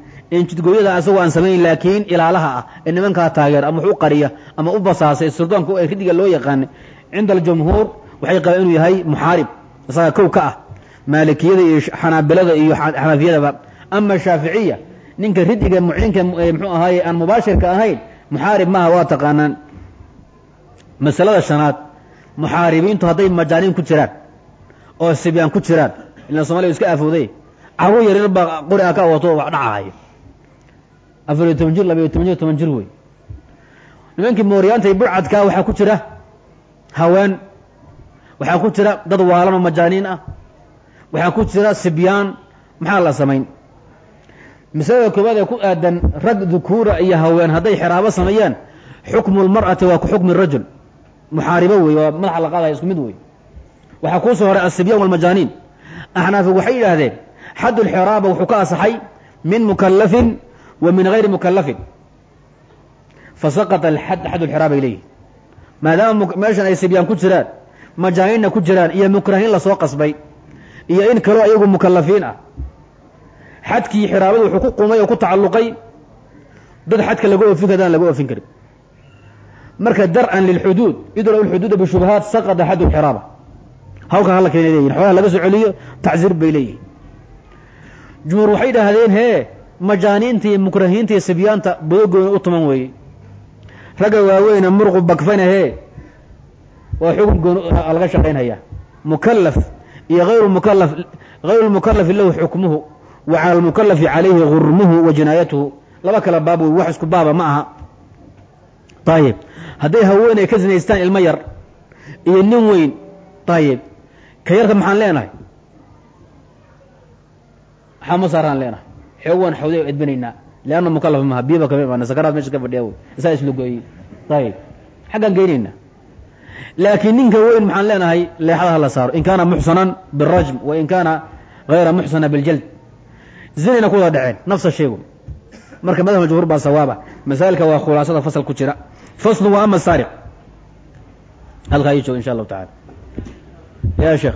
jidgooyada asagoo aan samayn laakiin ilaalaha ah ee nimankaa taageer ama wax u qariya ama u basaasay suldaanku ee ridiga loo yaqaanay cinda aljumhuur waxay qabaan inuu yahay muxaarib isaga kow ka ah. Maalikiyada iyo xanaabilada iyo xanafiyadaba ama shaaficiya ninka ridiga muciinka muxuu ahaaye aan mubaashirka ahayn muxaarib maaha waa taqaanaan masalada shanaad muxaaribiintu hadday majaaniin ku jiraan oo sibyaan ku jiraan ilaan somaliya iska aafooday carruur yaryar baa qori a ka wato wax dhacahayo afariyo toban jir labayo toban jir toban jir wey. Nimankii mooryaanta iyo burcadkaa waxaa ku jira haween waxaa ku jira dad waalan majaaniin ah waxaa ku jira sibyaan maxaa la samayn? Masalada koowaad ee ku aadan rag dukuura iyo haween hadday xiraabo sameeyaan xukmu lmar'ati waa ku xukmi rajul muxaaribo wey waa madaxa la qaadaya isku mid wey waxaa kuu soo horay asibyaan walmajaaniin axnaafi waxay yidhaahdeen xad lxiraaba wuxuu ka asaxay min mukalafin wa min gayri mukalafin fasaqata xad xad lxiraab bay leeyihiin maadaama meeshan ay sibyaan ku jiraan majaaniinna ku jiraan iyo mukrahiin la soo qasbay iyo in kaloo ayagu mukalafiin ah. Xadkii xiraabada wuxuu ku qumay oo ku tacalluqay dad xadka laga oofin kara aan laga oofin karin marka dar'an lilxuduud idra'u lxuduuda bishubahaat saqada xad lxiraaba hawlkan hala keena leeyihiin xoolaha laga soo celiyo tacziir bay leeyihiin jumhuur waxay idhaahdeen hee majaaniinta iyo mukrahiinta iyo sibyaanta bodogoona u tuman weeye. Ragga waaweyna muruqu bakfana hee waa xukun goon laga shaqaynhayaa mukalaf iyo ayru mukalaf hayru mukalafi lahu xukmuhu wa cala almukalafi calayhi gurmuhu wa jinaayatuhu. Laba kala baab wax isku baaba ma aha ayib hadday haweeney ka zinaystaan ilmo yar iyo nin weyn ayib ka yarka maxaan leenahay? Maxaa ma saaraan leenahay? Xoog waan xawday edbinaynaa leanna mukalaf maha biyaba kama imaana sakaraad meesha ka fadhiya wey isaa islugoeyey ayib xaggaan geynaynaa. Laakiin ninka weyn maxaan leenahay leexada hala saaro. In kaana muxsanan birajm wa in kaana hayra muxsana biljald. Zinayna ku wada dhaceen. Nafsa sheego marka madhab jumhuur baa sawaaba. Masaailka waa khulaasada fasal ku jira faslu wa ama saariq halkaa ii jooga insha allahu tacala ya sheekh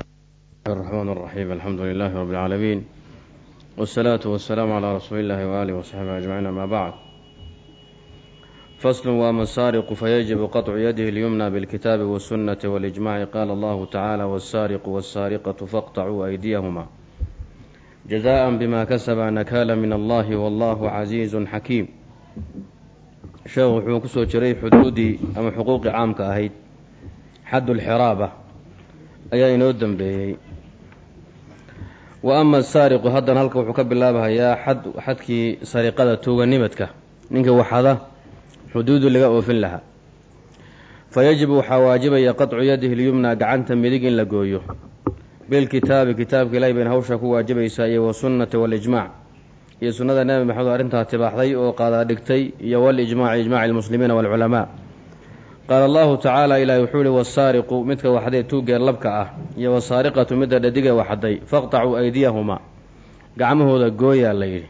الرحمن الرحيم الحمد لله رب العالمين والصلاة والسلام على رسول الله وآله وصحبه أجمعين أما بعد فصل وأما السارق فيجب قطع يده اليمنى بالكتاب والسنة والإجماع قال الله تعالى والسارق والسارقة فاقطعوا أيديهما جزاء بما كسب نكالا من الله والله عزيز حكيم sheekhu wuxuu ku soo jiray xuduudii ama xuquuqii caamka ahayd. Xaddulxiraaba ayaa inoo dembeeyey wa ama asaariqu haddana halka wuxuu ka bilaabahayaa xad xadkii sariqada tuuganimadka ninka waxada xuduudu laga oofin lahaa. Fa yajibu waxaa waajibaya qadcu yadihi lyumnaa gacanta midig in la gooyo. Bilkitaabi kitaabka ilahi bayna hawshaa ku waajibaysaa iyo wasunnati waalijmaac iyo sunnada nebi maxamed arrintaa tibaaxday oo qaadaa dhigtay iyo walijmaaci ijmaaci lmuslimiina waalculamaa qaala allahu tacaala ilaahi wuxuu ihi wasaariqu midka waxdee tuugee labka ah iyo wasaariqatu midda dhadigee waxday faqtacuu aydiyahumaa. Gacmahooda gooyaa la yidhi.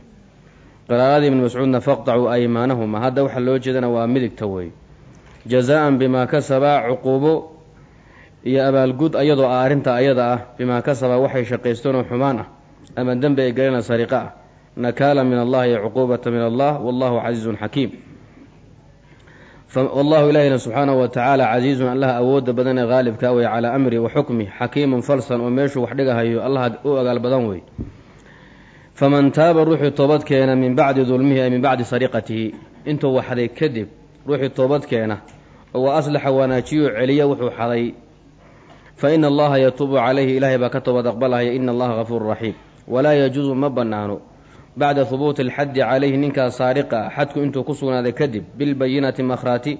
Qiraa'adii ibni mascuudna faqtacuu aymaanahumaa. Hadda waxaa loo jeedana waa midigta wey. Jazaa-an bimaa kasabaa cuquubo iyo abaalgud ayadoo ah arrinta ayada ah bimaa kasabaa waxay shaqaysteen oo xumaan ah. Ama dembi ay galena sariqa ah nakaala min allahi iyo cuquubata min allah wallahu casiizun xakiim wallahu ilaahina subxaanahu wa tacaala casiizun allaha awoodda badan ee haalibka wey calaa amri wa xukmi xakiimun falsan oo meeshuu wax dhigahayo allaha u agaal badan wey faman taaba ruuxii toobad keena min bacdi dulmihi ay min bacdi sariqatihi intuu waxday kadib ruuxii toobad keena oo wa aslaxa wanaajiyo celiya wuxuu xaday fa ina allaha yatuubu calayhi ilaahay baa ka toobad aqbalahaya ina allaha gafuuru raxiim walaa yajuusu ma bannaano bacda hubuuti alxaddi calayhi ninkaa saariqa xadku intuu ku sugnaaday kadib bilbayinati makhraati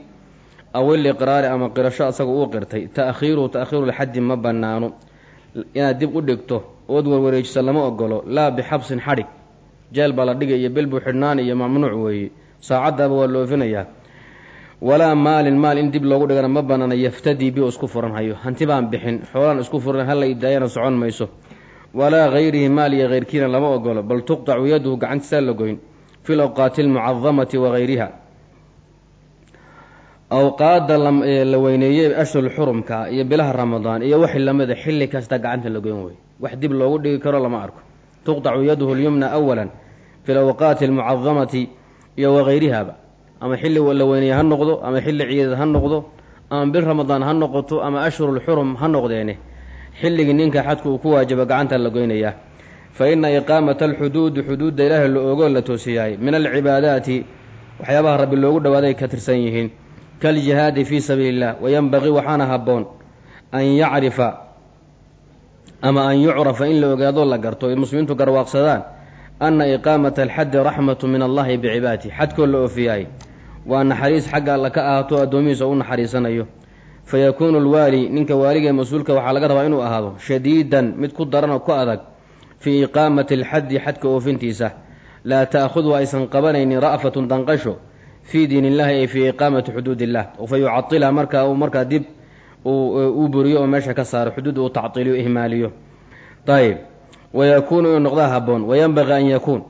aw iliqraari ama qirasho asaga uu qirtay ta'khiiruhu ta'khiiru lxaddi ma bannaano. Inaad dib u dhigto ood warwareejisa lama ogolo laa bixabsin xadhig jeel baa la dhigay iyo bil buu xidhnaan iyo mamnuuc weeye saacaddaaba waa la oofinayaa walaa maalin maal in dib loogu dhigana ma bannaana yaftadii bi isku furan hayo hanti baan bixin xoolaan isku furan hala idaayana socon mayso walaa hayrihi maal iyo hayrkiina lama ogolo bal tuqtacu yaduhu gacantiisaa la goyn fi lawqaati almucadamati wagayriha awqaadda la weyneeyey ashhur xurumka iyo bilaha ramadaan iyo wixii lamida xilli kasta gacanta la goyn wey. Wax dib loogu dhigi karo lama arko. Tuqtacu yaduhu lyumna awalan fi lawqaati almucadamati iyo wahayrihaba ama xilli la weyneeye ha noqdo ama xilli ciidad ha noqdo ama bil ramadaan ha noqoto ama ashhurulxurum ha noqdeene xilligii ninka xadku uu ku waajabo gacanta la goynayaa fa ina iqaamata alxuduudi xuduudda ilaahay la oogoo la toosiyahay min alcibaadaati waxyaabaha rabbi loogu dhowaaday ka tirsan yihiin. Kaljihaadi fii sabiili illah wayanbaqii waxaana habboon an yacrifa ama an yucrafa in la ogaado la garto ay muslimiintu garwaaqsadaan anna iqaamata alxaddi raxmatu min allahi bicibaadih xadkoo la oofiyahay waa naxariis xagga alla ka ahaato addoomihiisa u naxariisanayo fa yakuunu alwaali ninka waaliga ee mas'uulka waxaa laga rabaa inuu ahaado shadiidan mid ku daran oo ku adag fii iqaamati alxaddi xadka oofintiisa laa ta'khudu aysan qabanaynin ra'fatun danqasho fii diin illahi ay fii iqaamati xuduud illah oo fa yucadilha markaa uu markaa dib uu buriyo oo meesha ka saaro xuduud uu tactiiliyo ihmaaliyo ayb wayakuunu inuu noqdaa habboon wayanbaqii an yakuun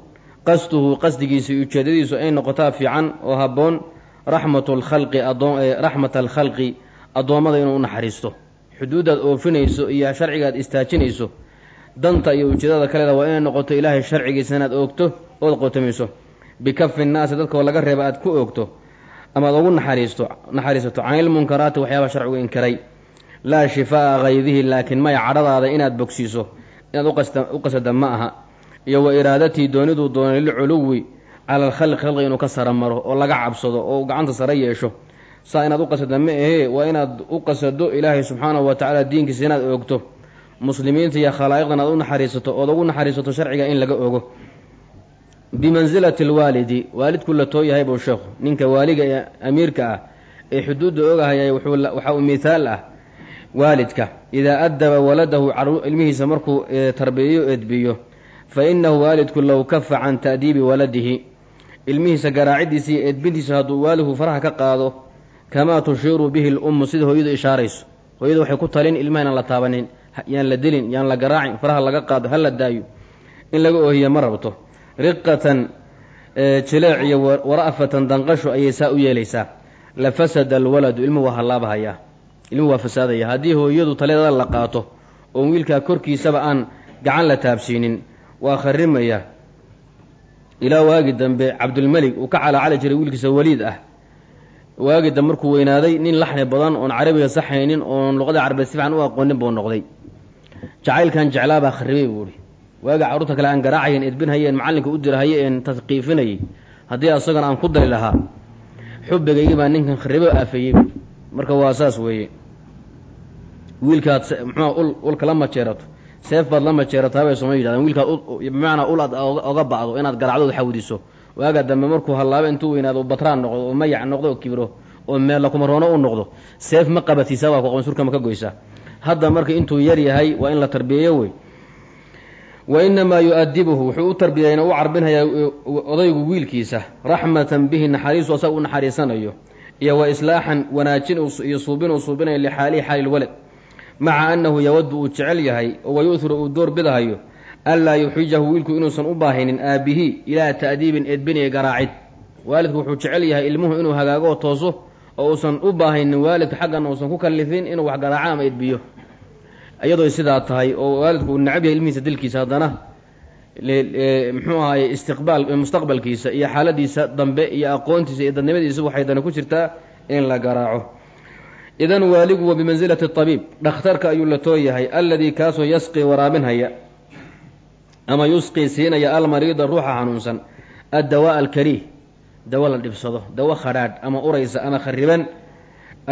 qasduhu qasdigiisa ujeedadiisu ay noqotaa fiican oo habboon raxmat lkhalqi raxmata alkhalqi addoommada inuu u naxariisto. Xuduuddaad oofinayso iyo sharcigaad istaajinayso. Danta iyo ujeedada kaleeda waa inay noqoto ilaahay sharcigiisa inaad oogto ood qotamayso bikafi nnaasi dadkoo laga reeba aad ku oogto. Amaad ugu naxariisto naxariisato canilmunkaraati waxyaaba sharcigu inkiray. Laa shifaa'a haydihi laakiin maya cadhadaada inaad bogsiiso. Inaad u qasada ma aha. Iyo wa iraadatii dooniduu doonay lilculuwi cala alkhalqi khalqi inuu ka sara maro oo laga cabsado oo gacanta sare yeesho saa inaad u qasada ma ahee waa inaad u qasado ilaahay subxaanahu wa tacaala diinkiisa inaad oogto. Muslimiinta iyo khalaa'iqdan aad u naxariisato ood ugu naxariisato sharciga in laga ogo bimansilati alwaalidi waalidku la too yahay buu sheekhu ninka waaliga ee amiirka ah ee xuduudda ogahayay waxa uu mithaal ah waalidka. Idaa addaba waladahu ilmihiisa markuu tarbiyeyo edbiyo fa innahu waalidku low kafa can ta'diibi waladihi. Ilmihiisa garaaciddiisa iyo edbintiisa hadduu waalihu faraha ka qaado kamaa tushiiru bihi lummu sida hooyadu ishaarayso hooyadu waxay ku talin ilmaha inaan la taabanin yaan la dilin yaan la garaacin faraha laga qaado ha la daayo in laga oohiya ma rabto riqatan jileec iyo wara'fatan danqasho ayay saa u yeelaysaa la fasada alwaladu ilmuhu waa hallaabahayaa ilmuhu waa fasaadaya haddii hooyadu taleedada la qaato oon wiilkaa korkiisaba aan gacan la taabsiinin waa kharrimaya ilaa waagi dambe cabdulmelig uu ka calaacali jiray wiilkiisa waliid ah waagida markuu weynaaday nin laxni badan oon carabiga saxaynin oon luqada carabeed si fiican u aqoonin buu noqday. Jacaylkan jeclaabaa kharibay buu ihi waaga carruurta kale aan garaacayen edbinhaye en macallinka u dirhaye en tadqiifinayay haddii asagana aan ku dari lahaa xubbigaygii baa ninkan kharibo aafeeyey marka waa saas weeye. Wiilkaad muxua ul ulka la majeerato seef baad la majeerataa bay sooma yidhahdeen wiilkaad bimacnaa ul aad oga ba'do inaad garacdood xawdiso waaga dambe markuu hallaabo intuu weynaado batraan noqdo oo mayac noqdo oo kibro oo meella kumaroono u noqdo seef ma qabatiisa waa qonsurka ma ka goysaa hadda marka intuu yar yahay waa in la tarbiyeeyo wey. Wa inamaa yu-adibuhu wuxuu u tarbiyeyna u carbinhayaa odaygu wiilkiisa raxmatan bihi naxariisu asaga u naxariisanayo. Iyo wa islaaxan wanaajin iyo suubin uu suubinayo lixaalihi xaali lwalad maca annahu yawadu uu jecel yahay oo wayuhiru uu door bidahayo anlaa yuxijahu wiilku inuusan u baahinin aabbihi ilaa ta'diibin edbin iyo garaacid waalidku wuxuu jecel yahay ilmuhu inuu hagaago oo tooso oo uusan u baahaynin waalidka xaggana uusan ku kallifin inuu wax garaaco ama edbiyo iyadoo sidaa tahay oo waalidku uu necab yahay ilmihiisa dilkiisa haddana muxuu ahaye istiqbaal mustaqbalkiisa iyo xaaladiisa dambe iyo aqoontiisa iyo dadnimadiisa waxay dana ku jirtaa in la garaaco idan waaligu wa bimansilati abiib dhakhtarka ayuu la too yahay alladii kaasoo yasqii waraabinhaya ama yusqii siinaya almariida ruuxa xanuunsan addawaa alkariih dawo la dhibsado dawo khadhaadh ama uraysa ama khariban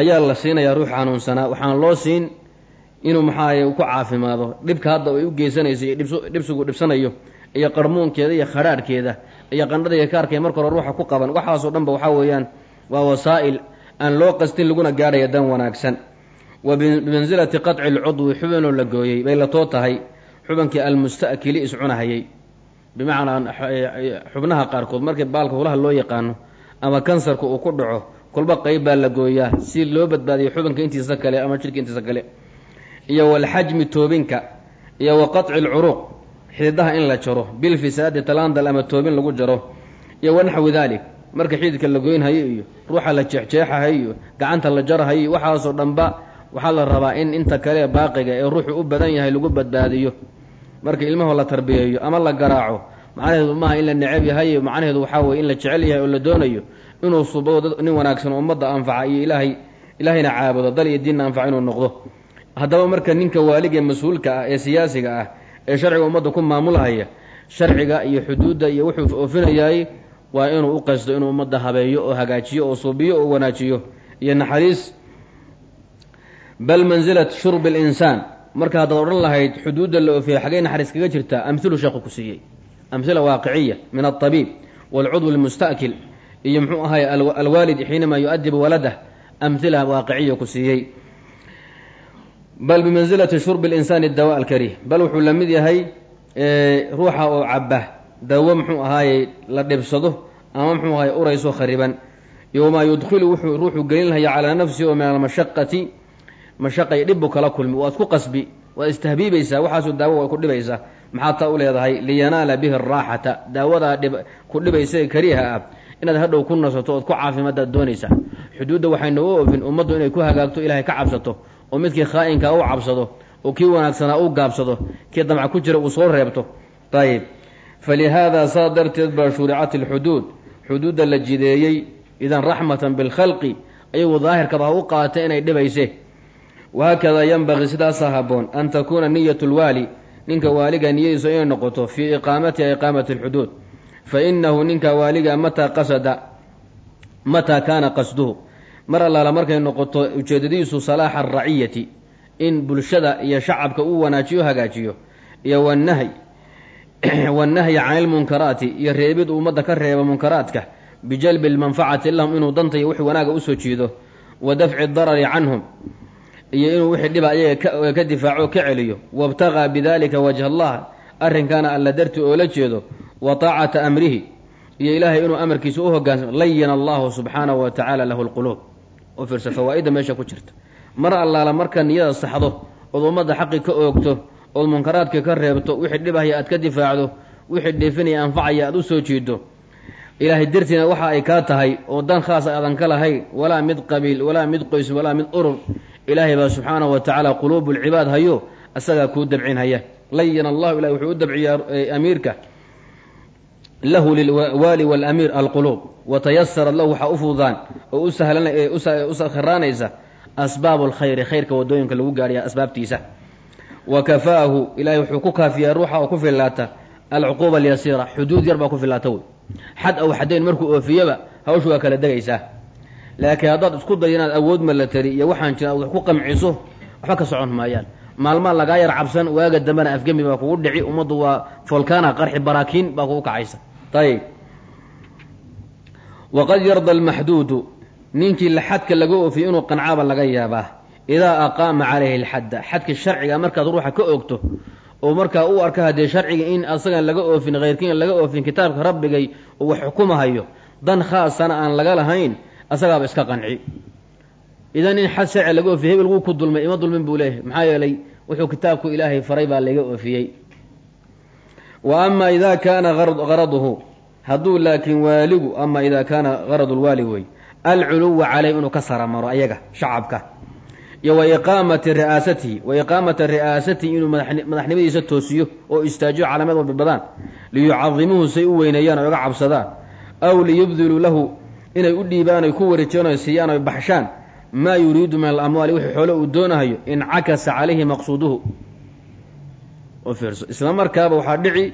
ayaa la siinayaa ruuxa xanuunsanaa waxaan loo siin inuu maxaaye ku caafimaado. Dhibka hadda ay u geysanayso iyo dhibsigu dhibsanayo iyo qarmuunkeeda iyo khadhaadhkeeda iyo qandhada iyo kaarkee marka hore ruuxa ku qaban. Waxaasoo dhanba waxaa weeyaan waa wasaa'il aan loo qastin laguna gaadhaya dan wanaagsan. Wa bimansilati qatci alcudwi xubinoo la gooyey bay la too tahay xubankii almusta'kili iscunahayey bimacnaa xubnaha qaarkood markii baalka hulaha loo yaqaano ama kansarka uu ku dhaco kolba qayb baa la gooyaa si loo badbaadiyo xubanka intiisa kale ama jidhka intiisa kale. Iyo walxajmi toobinka iyo wa qaطci alcuruuq xididaha in la jaro bilfisaadi talaandal ama toobin lagu jaro iyo wanaxwi dalik marka xididka la goynhayo iyo ruuxa la jeexjeexahayo iyo gacanta la jarahayo iyo waxaasoo dhanba waxaa la rabaa in inta kale baaqiga ee ruuxu u badan yahay lagu badbaadiyo. Marka ilmaho la tarbiyeeyo ama la garaaco macnaheedu maaha in la necab yahay macnaheedu waxaa weye in la jecel yahay oo la doonayo. Inuu subo nin wanaagsan oo ummadda anfaca iyo ilaahay ilaahayna caabudo dal iyo diinna anfaca inuu noqdo. Haddaba marka ninka waalig ee mas'uulka ah ee siyaasiga ah ee sharciga ummadda ku maamulhaya sharciga iyo xuduudda iyo wuxuu oofinayaay waa inuu u qasdo inuu ummadda habeeyo oo hagaajiyo oo suubiyo oo wanaajiyo. Iyo naxariis bal mansilat shurbi alinsaan. Marka haddaad odhan lahayd xuduudda la oofiya xaggay naxariis kaga jirtaa amhilu sheekhu ku siiyey. Amhila waaqiciya min alطabiib waalcudw almusta'kil iyo muxuu ahay alwaalid xiinamaa yu-adibu waladah amhila waaqiciya ku siiyey. Bal bimansilati shurbi اlinsaani dawa alkarih bal wuxuu la yahay ruuxa oo caba dawo muxuu ahaaye la dhibsado ama muxuu ahaye urayso khariban. Iyo wamaa yudkilu wuxuu ruuxuu gelin lahaya calaa nafsihi oo min almashaqati mashaqay dhibbu kala kulmi. Waad ku qasbi waad istahbiibaysaa waxaasoo daawo waa ku dhibaysaa maxaad taa u leedahay? Liyanaala bihi araaxata daawadaa dhib ku dhibaysa ee kariiha ah. Inaad hadhow ku nasato ood ku caafimaadaad doonaysaa xuduudda waxaynu u oofin ummaddu inay ku hagaagto ilaahay ka cabsato. Oo midkii khaa'inkaa u cabsado oo kii wanaagsanaa u gaabsado kii damca ku jira uu soo reebto. Ayib falihaadaa saa darteed baa shuricat alxuduud xuduudda la jideeyey idan raxmatan bilkhalqi ayagu daahirkaba ha u qaata inay dhibayse wahaakadaa yanbagii sidaasaa habboon an takuuna niyat lwaali ninka waaliga niyadiisu inay noqoto fii iqaamatiha iqaamati alxuduud fa inahu ninka waaliga mataa qasada mataa kaana qasduhu mar allaala markay noqoto ujeedadiisu salaaxa araciyati in bulshada iyo shacabka uu wanaajiyo hagaajiyo iyo wanahy wannahyi cani ilmunkaraati iyo reebid ummadda ka reeba munkaraadka bijalbi lmanfacati lahum inuu danta iyo wix wanaaga u soo jiido wa dafci darari canhum iyo inuu wixii dhiba ayaga ka difaaco ka celiyo. Wabtaqaa bidalika wajha allah arrinkaana alla darti oo la jeedo wa taacata amrihi. Iyo ilaahay inuu amarkiisa u hogaansamo layana allahu subxaanahu wa tacaala lahu lquluub oo fiirsa fawaa-idda meesha ku jirta. Mar allaala marka niyada saxdo ood ummadda xaqi ka oogto ood munkaraadka ka reebto wixii dhibahaya aad ka difaacdo wixii dheefinaya anfacaya aad u soo jiido ilaahay dartiina waxa ay kaa tahay oo dan khaasa aadan ka lahayn walaa mid qabiil walaa mid qoys walaa mid urur ilaahay baa subxaanahu wa tacaala quluubu lcibaad hayo asagaa kuu dabcin haya layana allahu ilahi wuxuu u dabciyaa amiirka. Lahu lilwaali wاlamiir alquluub watayasarad lahu waxaa u fududaan oo u sahlan u khiraanaysa asbaab اlkhayri khayrka waddooyinka lagu gaadhaya asbaabtiisa. Wa kafaahu ilahay wuxuu ku kaafiyaa ruuxa oo ku fillaata. Alcuquuba alyasiira xuduud yar baa ku fillaata wey. Xad aw xadayn markuu oofiyaba hawshu waa kala degaysaa laakiin haddaad isku dayo inaad awood malatari iyo waxaan jira ad wax ku qamciso waxba ka socon maayaan. Maalmaa lagaa yar cabsan waaga dambena afgemi baa kugu dhici ummaddu waa folkaana qarxi baraakiin baa kugu kacaysa. Ayib waqad yarda almaxduudu ninkii xadka laga oofiyo inuu qancaaba laga yaabaa. Idaa aqaama calayhi alxadda xadka sharciga markaad ruuxa ka ogto oo markaa u arka haddee sharciga in asagan laga oofin khayrkiin laga oofin kitaabka rabbigay uu wax xukumahayo dan khaasana aan laga lahayn asagaaba iska qanci. Idan in xad sharci laga oofiye hebel wuu ku dulmay ima dulmin buu leeyahay. Maxaa yeelay wuxuu kitaabku ilaahay faray baa laga oofiyey. Wa ama ida kaana garaduhu hadduu laakiin waaligu ama ida kaana garadu lwaali wey. Alculuwa calayh inuu ka saramaro ayaga shacabka. Iyo wa iqaamati ri'aasatihi wa iqaamata ri'aasatihi inuu madaxnimadiisa toosiyo oo istaajiyo calaamad walba badaan. Liyucadimuhu say u weyneeyaan o iga cabsadaan. Aw liyubdiluu lahu inay u dhiibaan oy ku wareejiyaan oy siiyaan oy baxshaan. Maa yuriidu min alamwaali wixii xoole uu doonahayo incakasa calayhi maqsuuduhu. Oo fiirso. Isla markaaba waxaa dhici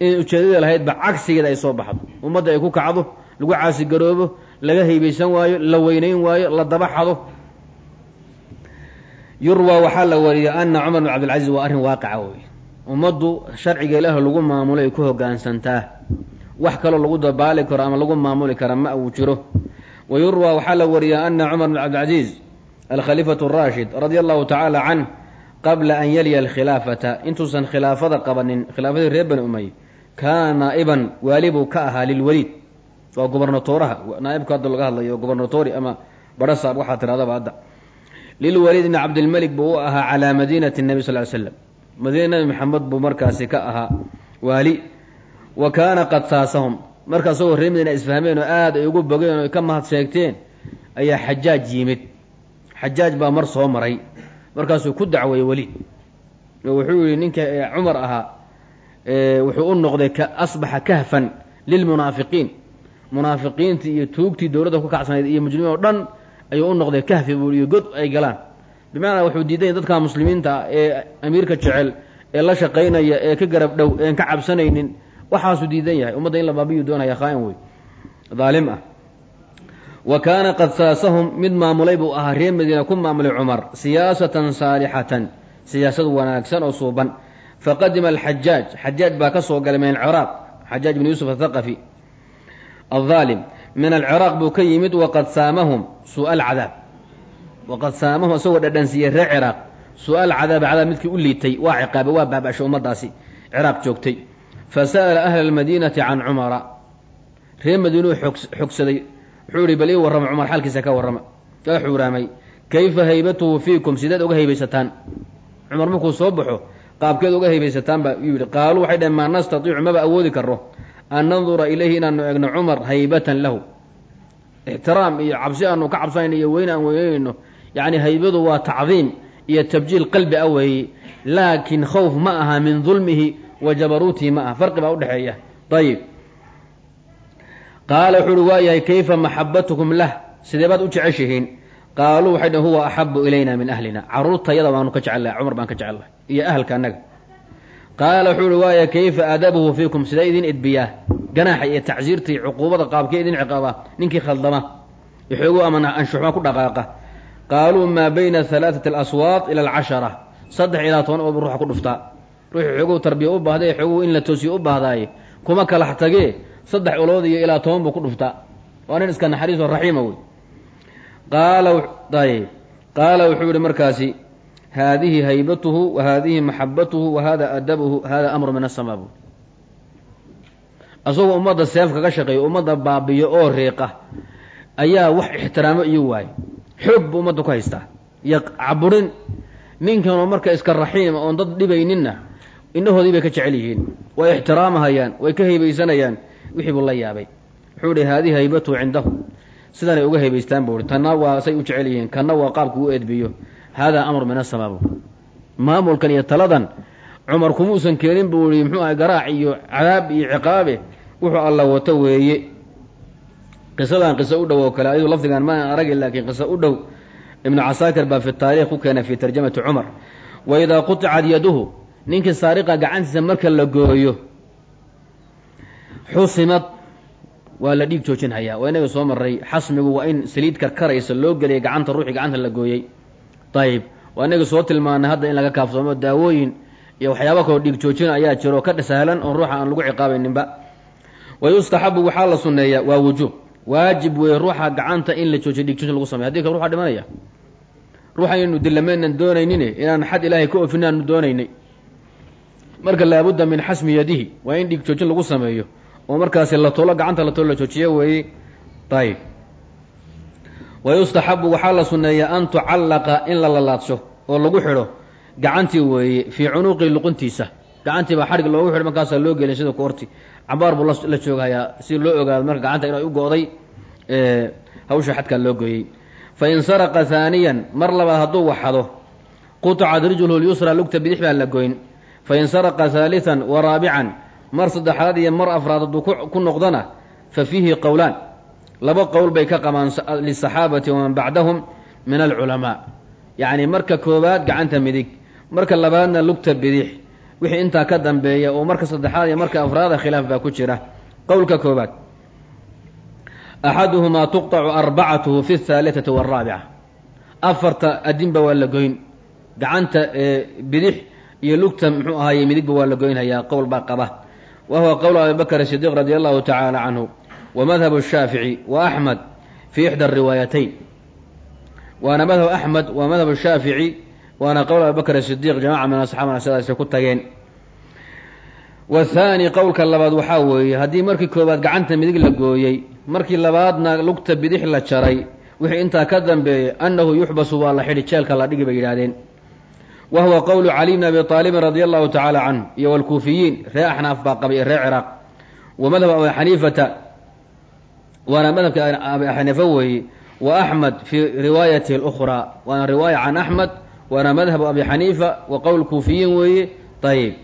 inay ujeedada lahaydba cagsigeeda ay soo baxdo. Ummadda ay ku kacdo lagu caasigaroobo laga haybaysan waayo la weynayn waayo la daba xado. Yurwaa waxaa la wariya ana cumar bin cabdilcaziz waa arrin waaqica wey ummaddu sharciga ilaah lagu maamulo ay ku hogaansantaa wax kaloo lagu dabaali karo ama lagu maamuli kara ma uu jiro. Wa yurwaa waxaa la wariya ana cumar bin cabdilcaziiz alkhaliifatu araashid radia allahu tacaala canh qabla an yaliya alkhilaafata. Intuusan khilaafada qabanin khilaafadii reer bani umay kaana naa'iban waali buu ka ahaa lilweliid waa gobernatooraha naaibka hadda laga hadlayo gobernatori ama barasaab waxaa tiradaba hadda. Lilwaliid bni cabdilmelik buu u ahaa calaa madiinati nabi sal ly slam madiina nabi maxamed buu markaasi ka ahaa waali wa kaana qad saasahum marka asagoo isfahmeen oo aad ay ugu bogeen oo ka mahad sheegteen ayaa xajaaj yimid. Xajaaj baa mar soo maray. Markaasuu ku dacweeyey weliid oo wuxuu yihi ninka cumar ahaa wuxuu u noqday ka asbaxa kahfan lilmunaafiqiin. Munaafiqiintii iyo tuugtii dowladda ku kacsanayd iyo mujrimiin oo dhan ayuu u noqday kahfi buu iyo god ay galaan. Bimacnaa wuxuu diiday dadka muslimiinta ee amiirka jecel ee la shaqaynaya ee ka garab dhow ean ka cabsanaynin waxaasuu diidan yahay. Ummadda in la baabiyu doonaya khaa-in wey daalim ah. Wa kaana qad saasahum mid maamulay buu ahaa reer madiina ku maamulay cumar siyaasatan saalixatan. Siyaasad wanaagsan oo suuban. Faqadima alxajaaj xajaaj baa ka soo galay min alciraaq. Xajaaj bn yuusuf athaqafi aldaalim min alciraaq buu ka yimid waqad saamahum. Suua alcadaab waqad saamahum. Isagoo dhadhansiiyey reer ciraaq. Su'aal cadaaba cadaab midkii u liitay. Waa ciqaabay waa baabashay ummaddaasi. Ciraaq joogtay fa sa'ala ahla almadiinati can cumara reer madiinuu xogsaday wuxuu ihi bal ii warrama cumar xalkiisa ka warrama kaa xuuraamay kayfa haybatuhu fiikum sideed uga haybaysataan cumar markuu soo baxo qaabkeed uga haybaysataan baa yuu yihi qaaluu waxay dhaheen maa nastatiicu maba awoodi karo an nandura ilayhi inaanu egno cumar haybatan lahu ixtiraam iyo cabsi aanu ka cabsanayno iyo weyn aan weynayno yacni haybadu waa tacdiim iyo tabjiil qalbi ah weeye laakiin khawf ma aha min dulmihi wa jabaruutihi ma aha farqi baa udhexeeya ayib qaala wuxuu uhi waayahay kayfa maxabatukum lah? Sidee baad u jeceshihiin? Qaaluu waxay dhhen huwa axabu ilayna min ahlina. Caruurtayada baanu ka jecellahay cumar baan ka jecellahay iyo ahalka annaga. Qaala wuxuu uhi waaya kayfa adabuhu fiikum? Sidee idin edbiyaa ganaaxa iyo tacsiirta iyo cuquubada qaabkee idin ciqaaba ninkii khaldama. Ixoogu ama anshuxma ku dhaqaaqa. Qaaluu maa bayna halaaثati alaswaaq ila alcashara. Saddex ilaa toban oo ruuxa ku dhuftaa ruuxii xoogow tarbiya u baahday xoogow in la toosiyo u baahdaaye kuma kalax tagee saddex ulood iyo ilaa toban buu ku dhuftaa waa nin iska naxariis oo raxiima wey qaala qaala wuxuu yihi markaasi haadihi haybatuhu wa haadihi maxabatuhu wa hada adabuhu hada amru min asamaa bu asagoo ummadda seef kaga shaqeeya ummadda baabiyo oo riiqa ayaa wax ixtiraamo iyo waayo. Xoog buu ummadda ku haystaa. Iyo caburin ninkanoo marka iska raxiima oon dad dhibayninna inahoodii bay ka jecel yihiin. Way ixtiraamahayaan way ka haybaysanayaan wixii buu la yaabay. Wuxuu ihi haadihi haybatuhu cindahu sidanay uga haybaystaan buu ihi tanna waa say u jecel yihiin kanna waa qaabku u edbiyo. Hada amru min asamaa bu maamulkan iyo taladan cumar kumuusan keenin buu ihi muxuu ahay garaac iyo cadaab iyo ciqaabe. Wuxuu alla wato weeye. Qisadan qiso u dhow oo kale ayadu lafdigan ma aragi laakiin qiso u dhow ibnu casaakir baa fi taarikh ku keenay fi tarjamati cumar. Wa idaa quطicat yaduhu ninkii saariqa gacantiisa marka la gooyo xusimad waa la dhiig joojinhayaa. Waa inaga soo maray xasmigu waa in saliid karkaraysa loo geliyay gacanta ruuxii gacanta la gooyey ayib waa inaga soo tilmaanay hadda in laga kaafsoomo daawooyin iyo waxyaaba kaloo dhiig joojin ayaa jiro ka sahlan oo ruuxa aan lagu ciqaabayninba wa yustaxabu waxaa la sunneeyaa waa wujuub waajib weeye ruuxa gacanta in la joojiyo dhiig joojin lagu samey haddii kale ruxa dhimanaya. Ruuxa inaynu dilamaynan doonaynin inaan xad ilaahay ka ofin aanu doonaynay marka laabudda min xasmi yadihi waa in dhiig joojin lagu sameeyo oo markaasi la tolo gacanta la tolo la joojiyo weeye ayib wa yustaxabu waxaa la sunneeyaa an tucallaqa in la lalaadsho oo lagu xidho gacantii weeye fii cunuqi luquntiisa. Gacantii baa xadhig loogu xidho markaasaa loo gelin sida koorti cabaar buu la jooghayaa si loo ogaado marka gacanta inay u go-day hawsha xadkaa loo gooyey. Fa in saraqa haaniyan mar labaad hadduu waxado quطcat rijluhu lyusra lugta bidix baa la goyn fa in saraqa haaliثan wa raabican mar saddexaad iyo mar afraad hadduu ku noqdona fa fiihi qowlaan laba qowl bay ka qabaan lisaxaabati waman bacdahum min alculamaa yacni marka koowaad gacanta midig marka labaadna lugta bidix wixii intaa ka dambeeya oo marka saddexaad iyo marka afraada khilaaf baa ku jira qowlka koowaad axaduhumaa tuqطacu arbacatuhu fi اhaaliثati wاraabica afarta adinba waa la goyn gacanta bidix iyo lugta muxuu ahaaye midigba waa la goynhayaa qowl baa qaba. Wa huwa qowl abi bakr sidiiq radi allahu tacaala canhu wa madhab shaafici wa axmed fii ixda riwaayatayn waana madhab axmed waa madhab shaafici waana qowl abi bakr sidiiq jamaca min asxaabana sidaasay ku tageen. Wathaani qowlka labaad waxaa weeye haddii markii koobaad gacanta midig la gooyey markii labaadna lugta bidix la jaray wixii intaa ka dambeeyey annahu yuxbasu waa la xidhi jeelka la dhigi bay yidhaahdeen wa huwa qowlu cali bn abi aalibin radi allahu tacaala canhu iyo wlkuufiyiin ree axnaaf baa qabay ree ciraaq wa madhab abi xaniifata waana madhabka abi xaniifa weeye wa axmed fii riwaayatihi اlukhraa waana riwaaya can axmed waana madhabu abi xaniifa wa qowl kuufiyiin weeye ayib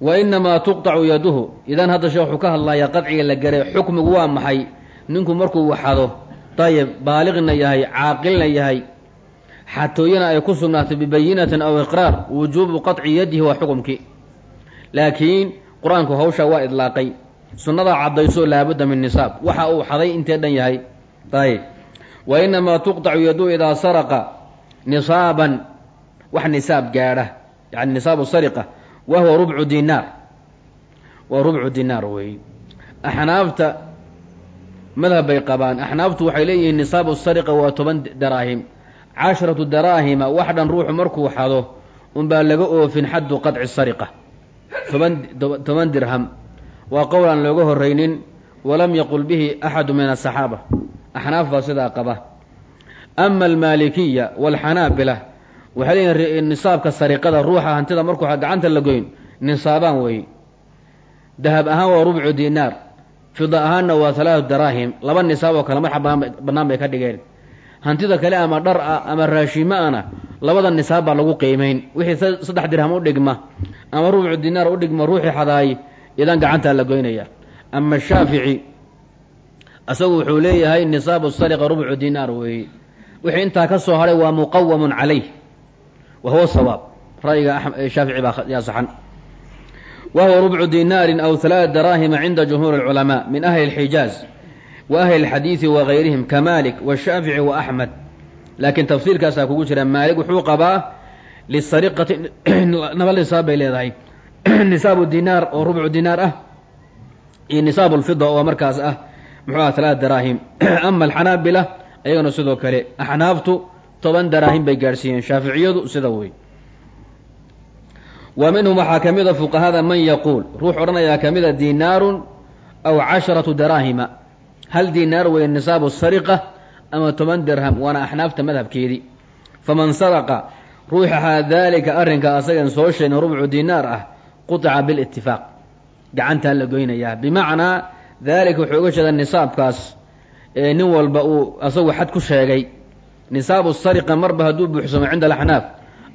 wa inamaa tuqطacu yaduhu idan hadda sheekh wuxuu ka hadlayaa qadciga la garay xukmigu waa maxay ninku markuu waxado ayib baaliqna yahay caaqilna yahay xatooyana ay ku sugnaatay bibayinatin aw iqraar wujuubu qaطci yadihi waa xukumkii. Laakiin qur'aanku hawshaa waa idlaaqay. Sunnadaa caddayso laabudda min nisaab. Waxa uu xaday intee dhan yahay? Ayib wa inamaa tuqطacu yaduhu idaa saraqa nisaaban. Wax nisaab gaadha. Yani nisaabu sariqa. Wa huwa rubcu dinaar. Waa rubcu dinaar weeye axnaafta madhab bay qabaan. Axnaaftu waxay leeyihiin nisaabu sariqa waa toban daraahim casharatu daraahima wax dhan ruuxu markuu xado unbaa laga oofin xaddu qadci sariqa toban dirham waa qowl aan looga horreynin walam yaqul bihi axadu min asaxaaba axnaaf baa sidaa qaba ama almaalikiya waalxanaabila waxay leeyihiin nisaabka sariqada ruuxa hantida markuu gacanta la goyn nisaabaan weeye dahab ahaan waa rubcu dinaar fida ahaanna waa halaatu daraahim laba nisaab oo kale marxa bannaan bay ka dhigeen hantida kale ama dhar ah ama raashimo ana labada nisaab baa lagu qiimayn wixii saddex dirham u dhigma ama rubcu dinaar u dhigma ruuxii xadaay idan gacantaa la goynaya. Ama shaafici isagu wuxuu leeyahay nisaabu sariqa rubcu dinaar weeye wixii intaa ka soo haray waa muqawamun calayh wa huwa sawaab. Ra'yiga shaafici baa yaa saxan. Wa huwa rubcu dinaarin aw halaat daraahima cinda jumhuuri اlculamaa min ahli اlxijaaz wa ahli اlxadiidi wa gayrihim ka malik washaafici wa axmed laakiin tafsiirkaasaa kugu jira maalik wuxuu qabaa lisariqati naba nisaab bay leedahay nisaabu dinaar oo rubcu dinaar ah iyo nisaabu lfida oo markaas ah muxuu aha halaat daraahim ama alxanaabila ayagana sidoo kale axnaaftu toban daraahim bay gaadhsiiyeen shaaficiyadu sida wey wa minhum waxaa ka mida fuqahada man yaquul ruux odhanayaa ka mida hal dinaar weeye nisaabu sariqa ama toban dirham waana axnaafta madhabkeedii faman saraqa ruuxahaa daalika arrinka asagan soo sheegna rubcu dinaar ah quطica bilitifaaq gacantaa la goynayaa bimacnaa daalika wuxuu uga jeedaa nisaabkaas ee nin walba uu asagu xad ku sheegay nisaabu sariqa marba hadduu buuxsamo cinda alaxnaaf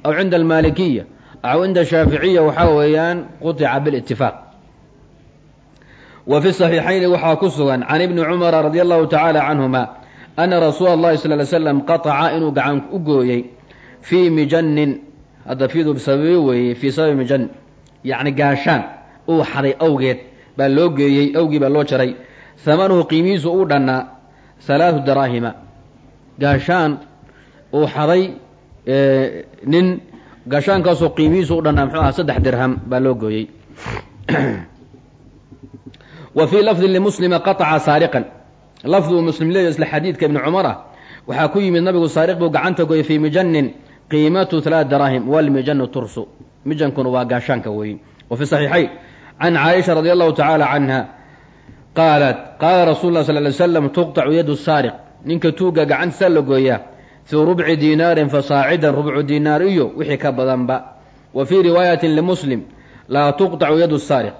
aw cinda almaalikiya cinda shaaficiya waxaa weeyaan quطica bilitifaaq wa fi صaxiixayni waxaa ku sugan can ibni cumara radi allahu tacaala canhuma ana rasuula اllahi sal ly slam qaطca inuu gacan u gooyey fii mijanin hadda fiidu sababi weeye fii sababi mijan yacni gaashaan uu xaday awgeed baa loo geeyey awgii baa loo jaray hamanuhu qiimihiisu uu dhannaa halaatu daraahima gaashaan uu xaday nin gaashaankaasoo qiimihiisu u dhannaa muxuu aha saddex dirham baa loo gooyey wa fii lafdin limuslima qaطca saariqan lafduu muslim leeya isla xadiidka ibni cumar ah waxaa ku yimid nabigu saariq buu gacanta gooyey fii mijanin qiimatu halaat daraahim walmijanu tursu mijankuna waa gaashaanka weeye wa fi saxiixayn can caaisha radi allahu tacaala canha qaalat qaala rasul lah sal ly slam tuqطacu yadu saariq ninka tuugga gacantiisa la gooyaa fii rubci diinaarin fasaacidan rubcu diinaar iyo wixii ka badanba wa fii riwaayatin limuslim laa tuqطacu yadu saariq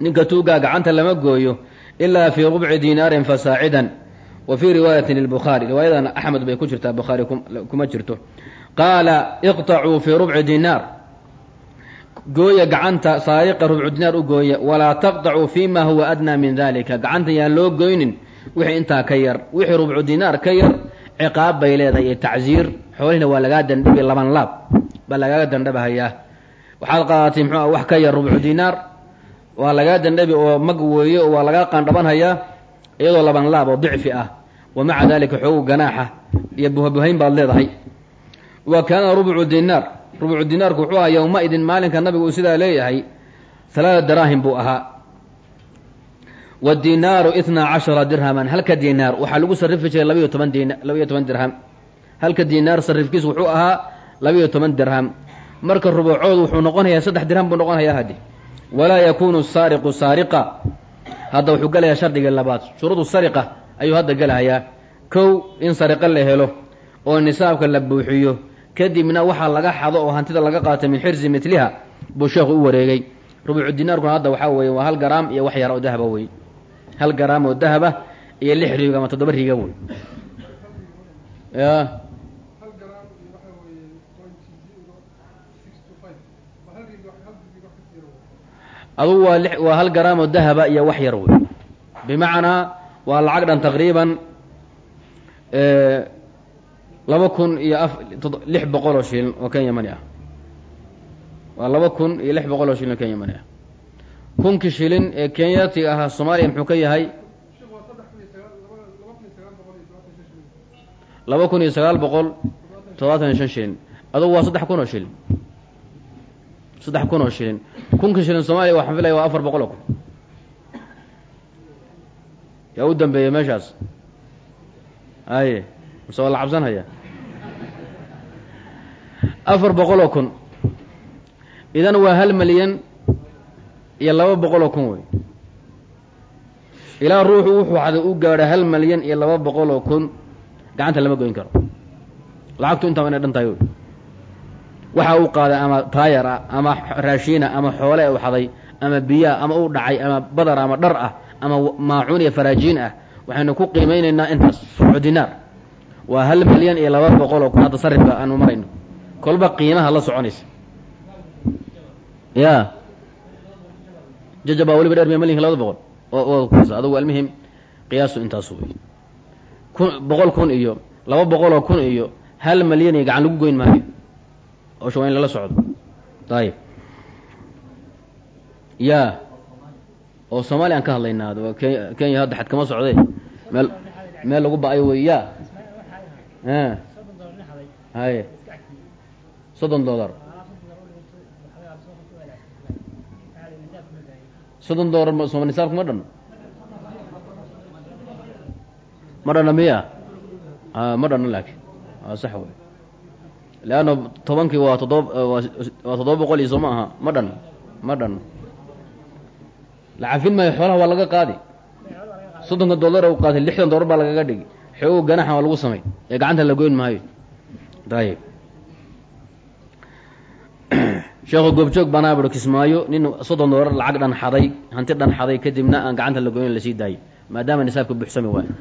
ninka tuuggaa gacanta lama gooyo ilaa fii rubci diinaarin fasaacidan. Wa fii riwaayatin lilbukhaari riwaayadan axmed bay ku jirtaa bukhaari kuma jirto. Qaala iqطacuu fii rubci diinaar gooya gacanta saariqa rubcu dinaar u gooya walaa taqطacuu fima huwa adnaa min dalika gacanta yaan loo goynin wixii intaa ka yar. Wixii rubcu dinaar ka yar ciqaab bay leedahay iyo tacsiir. Xoolihina waa lagaa dandhabi laban laab baa lagaaga dandhabahayaa waxaad qaadatay muxuu wax ka yar rubcu dinaar waa lagaa dandhabi oo mag weeye oo waa lagaa qaandhabanhayaa iyadoo laban laab oo dicfi ah. Wa maca dalika xoogu ganaaxa iyo buhabuhayn baad leedahay. Wa kaana rubcu dinaar. Rubcu dinaarku wuxuu ahaa yowma-idin maalinka nabigu uu sidaa leeyahay halaada daraahim buu ahaa. Wadinaaru itnaa cashara dirhaman halka dinaar waxaa lagu sarrifi jiray labayo toban din labayo toban dirham halka dinaar sarrifkiisu wuxuu ahaa labayo toban dirham marka rubucoodu wuxuu noqonayaa saddex dirham buu noqonayaa haddi walaa yakuunu saariqu saariqa hadda wuxuu gelayaa shardigii labaad shuruudu sariqa ayuu hadda gelahayaa kow in sariqo la helo oo nisaabka la buuxiyo kadibna waxaa laga xado oo hantida laga qaatay min xirsi mitliha buu sheekhu u wareegay rubucu dinaarkuna hadda waxaa weeye waa hal garaam iyo wax yar oo dahaba wey hal garaam oo dahaba iyo lix riig ama toddoba riiga wey adugu waa waa hal garaam oo dahaba iyo wax yar wey bimacnaa waa lacag dhan taqriiban laba kun iyo a lix boqol oo shilin oo kenya mani ah. Waa laba kun iyo lix boqol oo shilin oo kenya mani ah. Kunkii shilin ee kenyatiga ahaa soomaaliya muxuu ka yahay? Laba kun iyo sagaal boqol todobaatan iyo shan shilin adugu waa saddex kun oo shilin saddex kun oo shilin. Kunkii shilin soomaaliya waxaan filaya waa afar boqol oo kun. Yaa u dambeeyey meeshaas? Aye mase waa la cabsanhaya afar boqol oo kun. Idan waa hal milyan iyo laba boqol oo kun wey. Ilaa ruuxu wuxuu xaday u gaadha hal milyan iyo laba boqol oo kun. Gacanta lama goyn karo. Lacagtu intaa inay dhan tahay wey waxa uu qaaday ama taayar ah ama raashiina ama xoole u xaday ama biyaa ama u dhacay ama badar ama dhar ah ama maacuun iyo faraajiin ah waxaynu ku qiimeynaynaa intaas ruuxu dinaar. Waa hal milyan iyo laba boqol oo kun hadda sarifka aanu marayno. Kolba qiimaha la soconaysa. Ya jajabaa weliba dheer miya malinka labada boqol. Oo kusa adugu almuhim. Qiyaasu intaasu wey kun boqol kun iyo laba boqol oo kun iyo hal milyan iyo gacan lagu goyn maayo oo sha waa in lala socdo. Ayib ya. Oo soomaaliya aan ka hadlaynaa ke kenya hadda xad kama socde meel meel lagu ba'ayo wey ya. Haye soddon dollar. Soddon dollar soma nisaabku ma dhanno ma dhanno miya? Ma dhanno laakiin. Sax wey leanna tobankii waa toddoba waa toddoba boqol iyo soo ma aha ma dhanno ma dhanno la cafin maayo xoolaha waa laga qaadi soddonka dollar u qaatay lixdan dollar baa lagaga dhigi xoogo ganaxa waa lagu samay ee gacanta la goyn maayo ayib sheekhu goobjoog banaa kismaayo nin soddon dollar lacag dhan xaday hanti dhan xaday kadibna aan gacanta la goyn la sii daayay maadaama nisaabka buuxsami waayo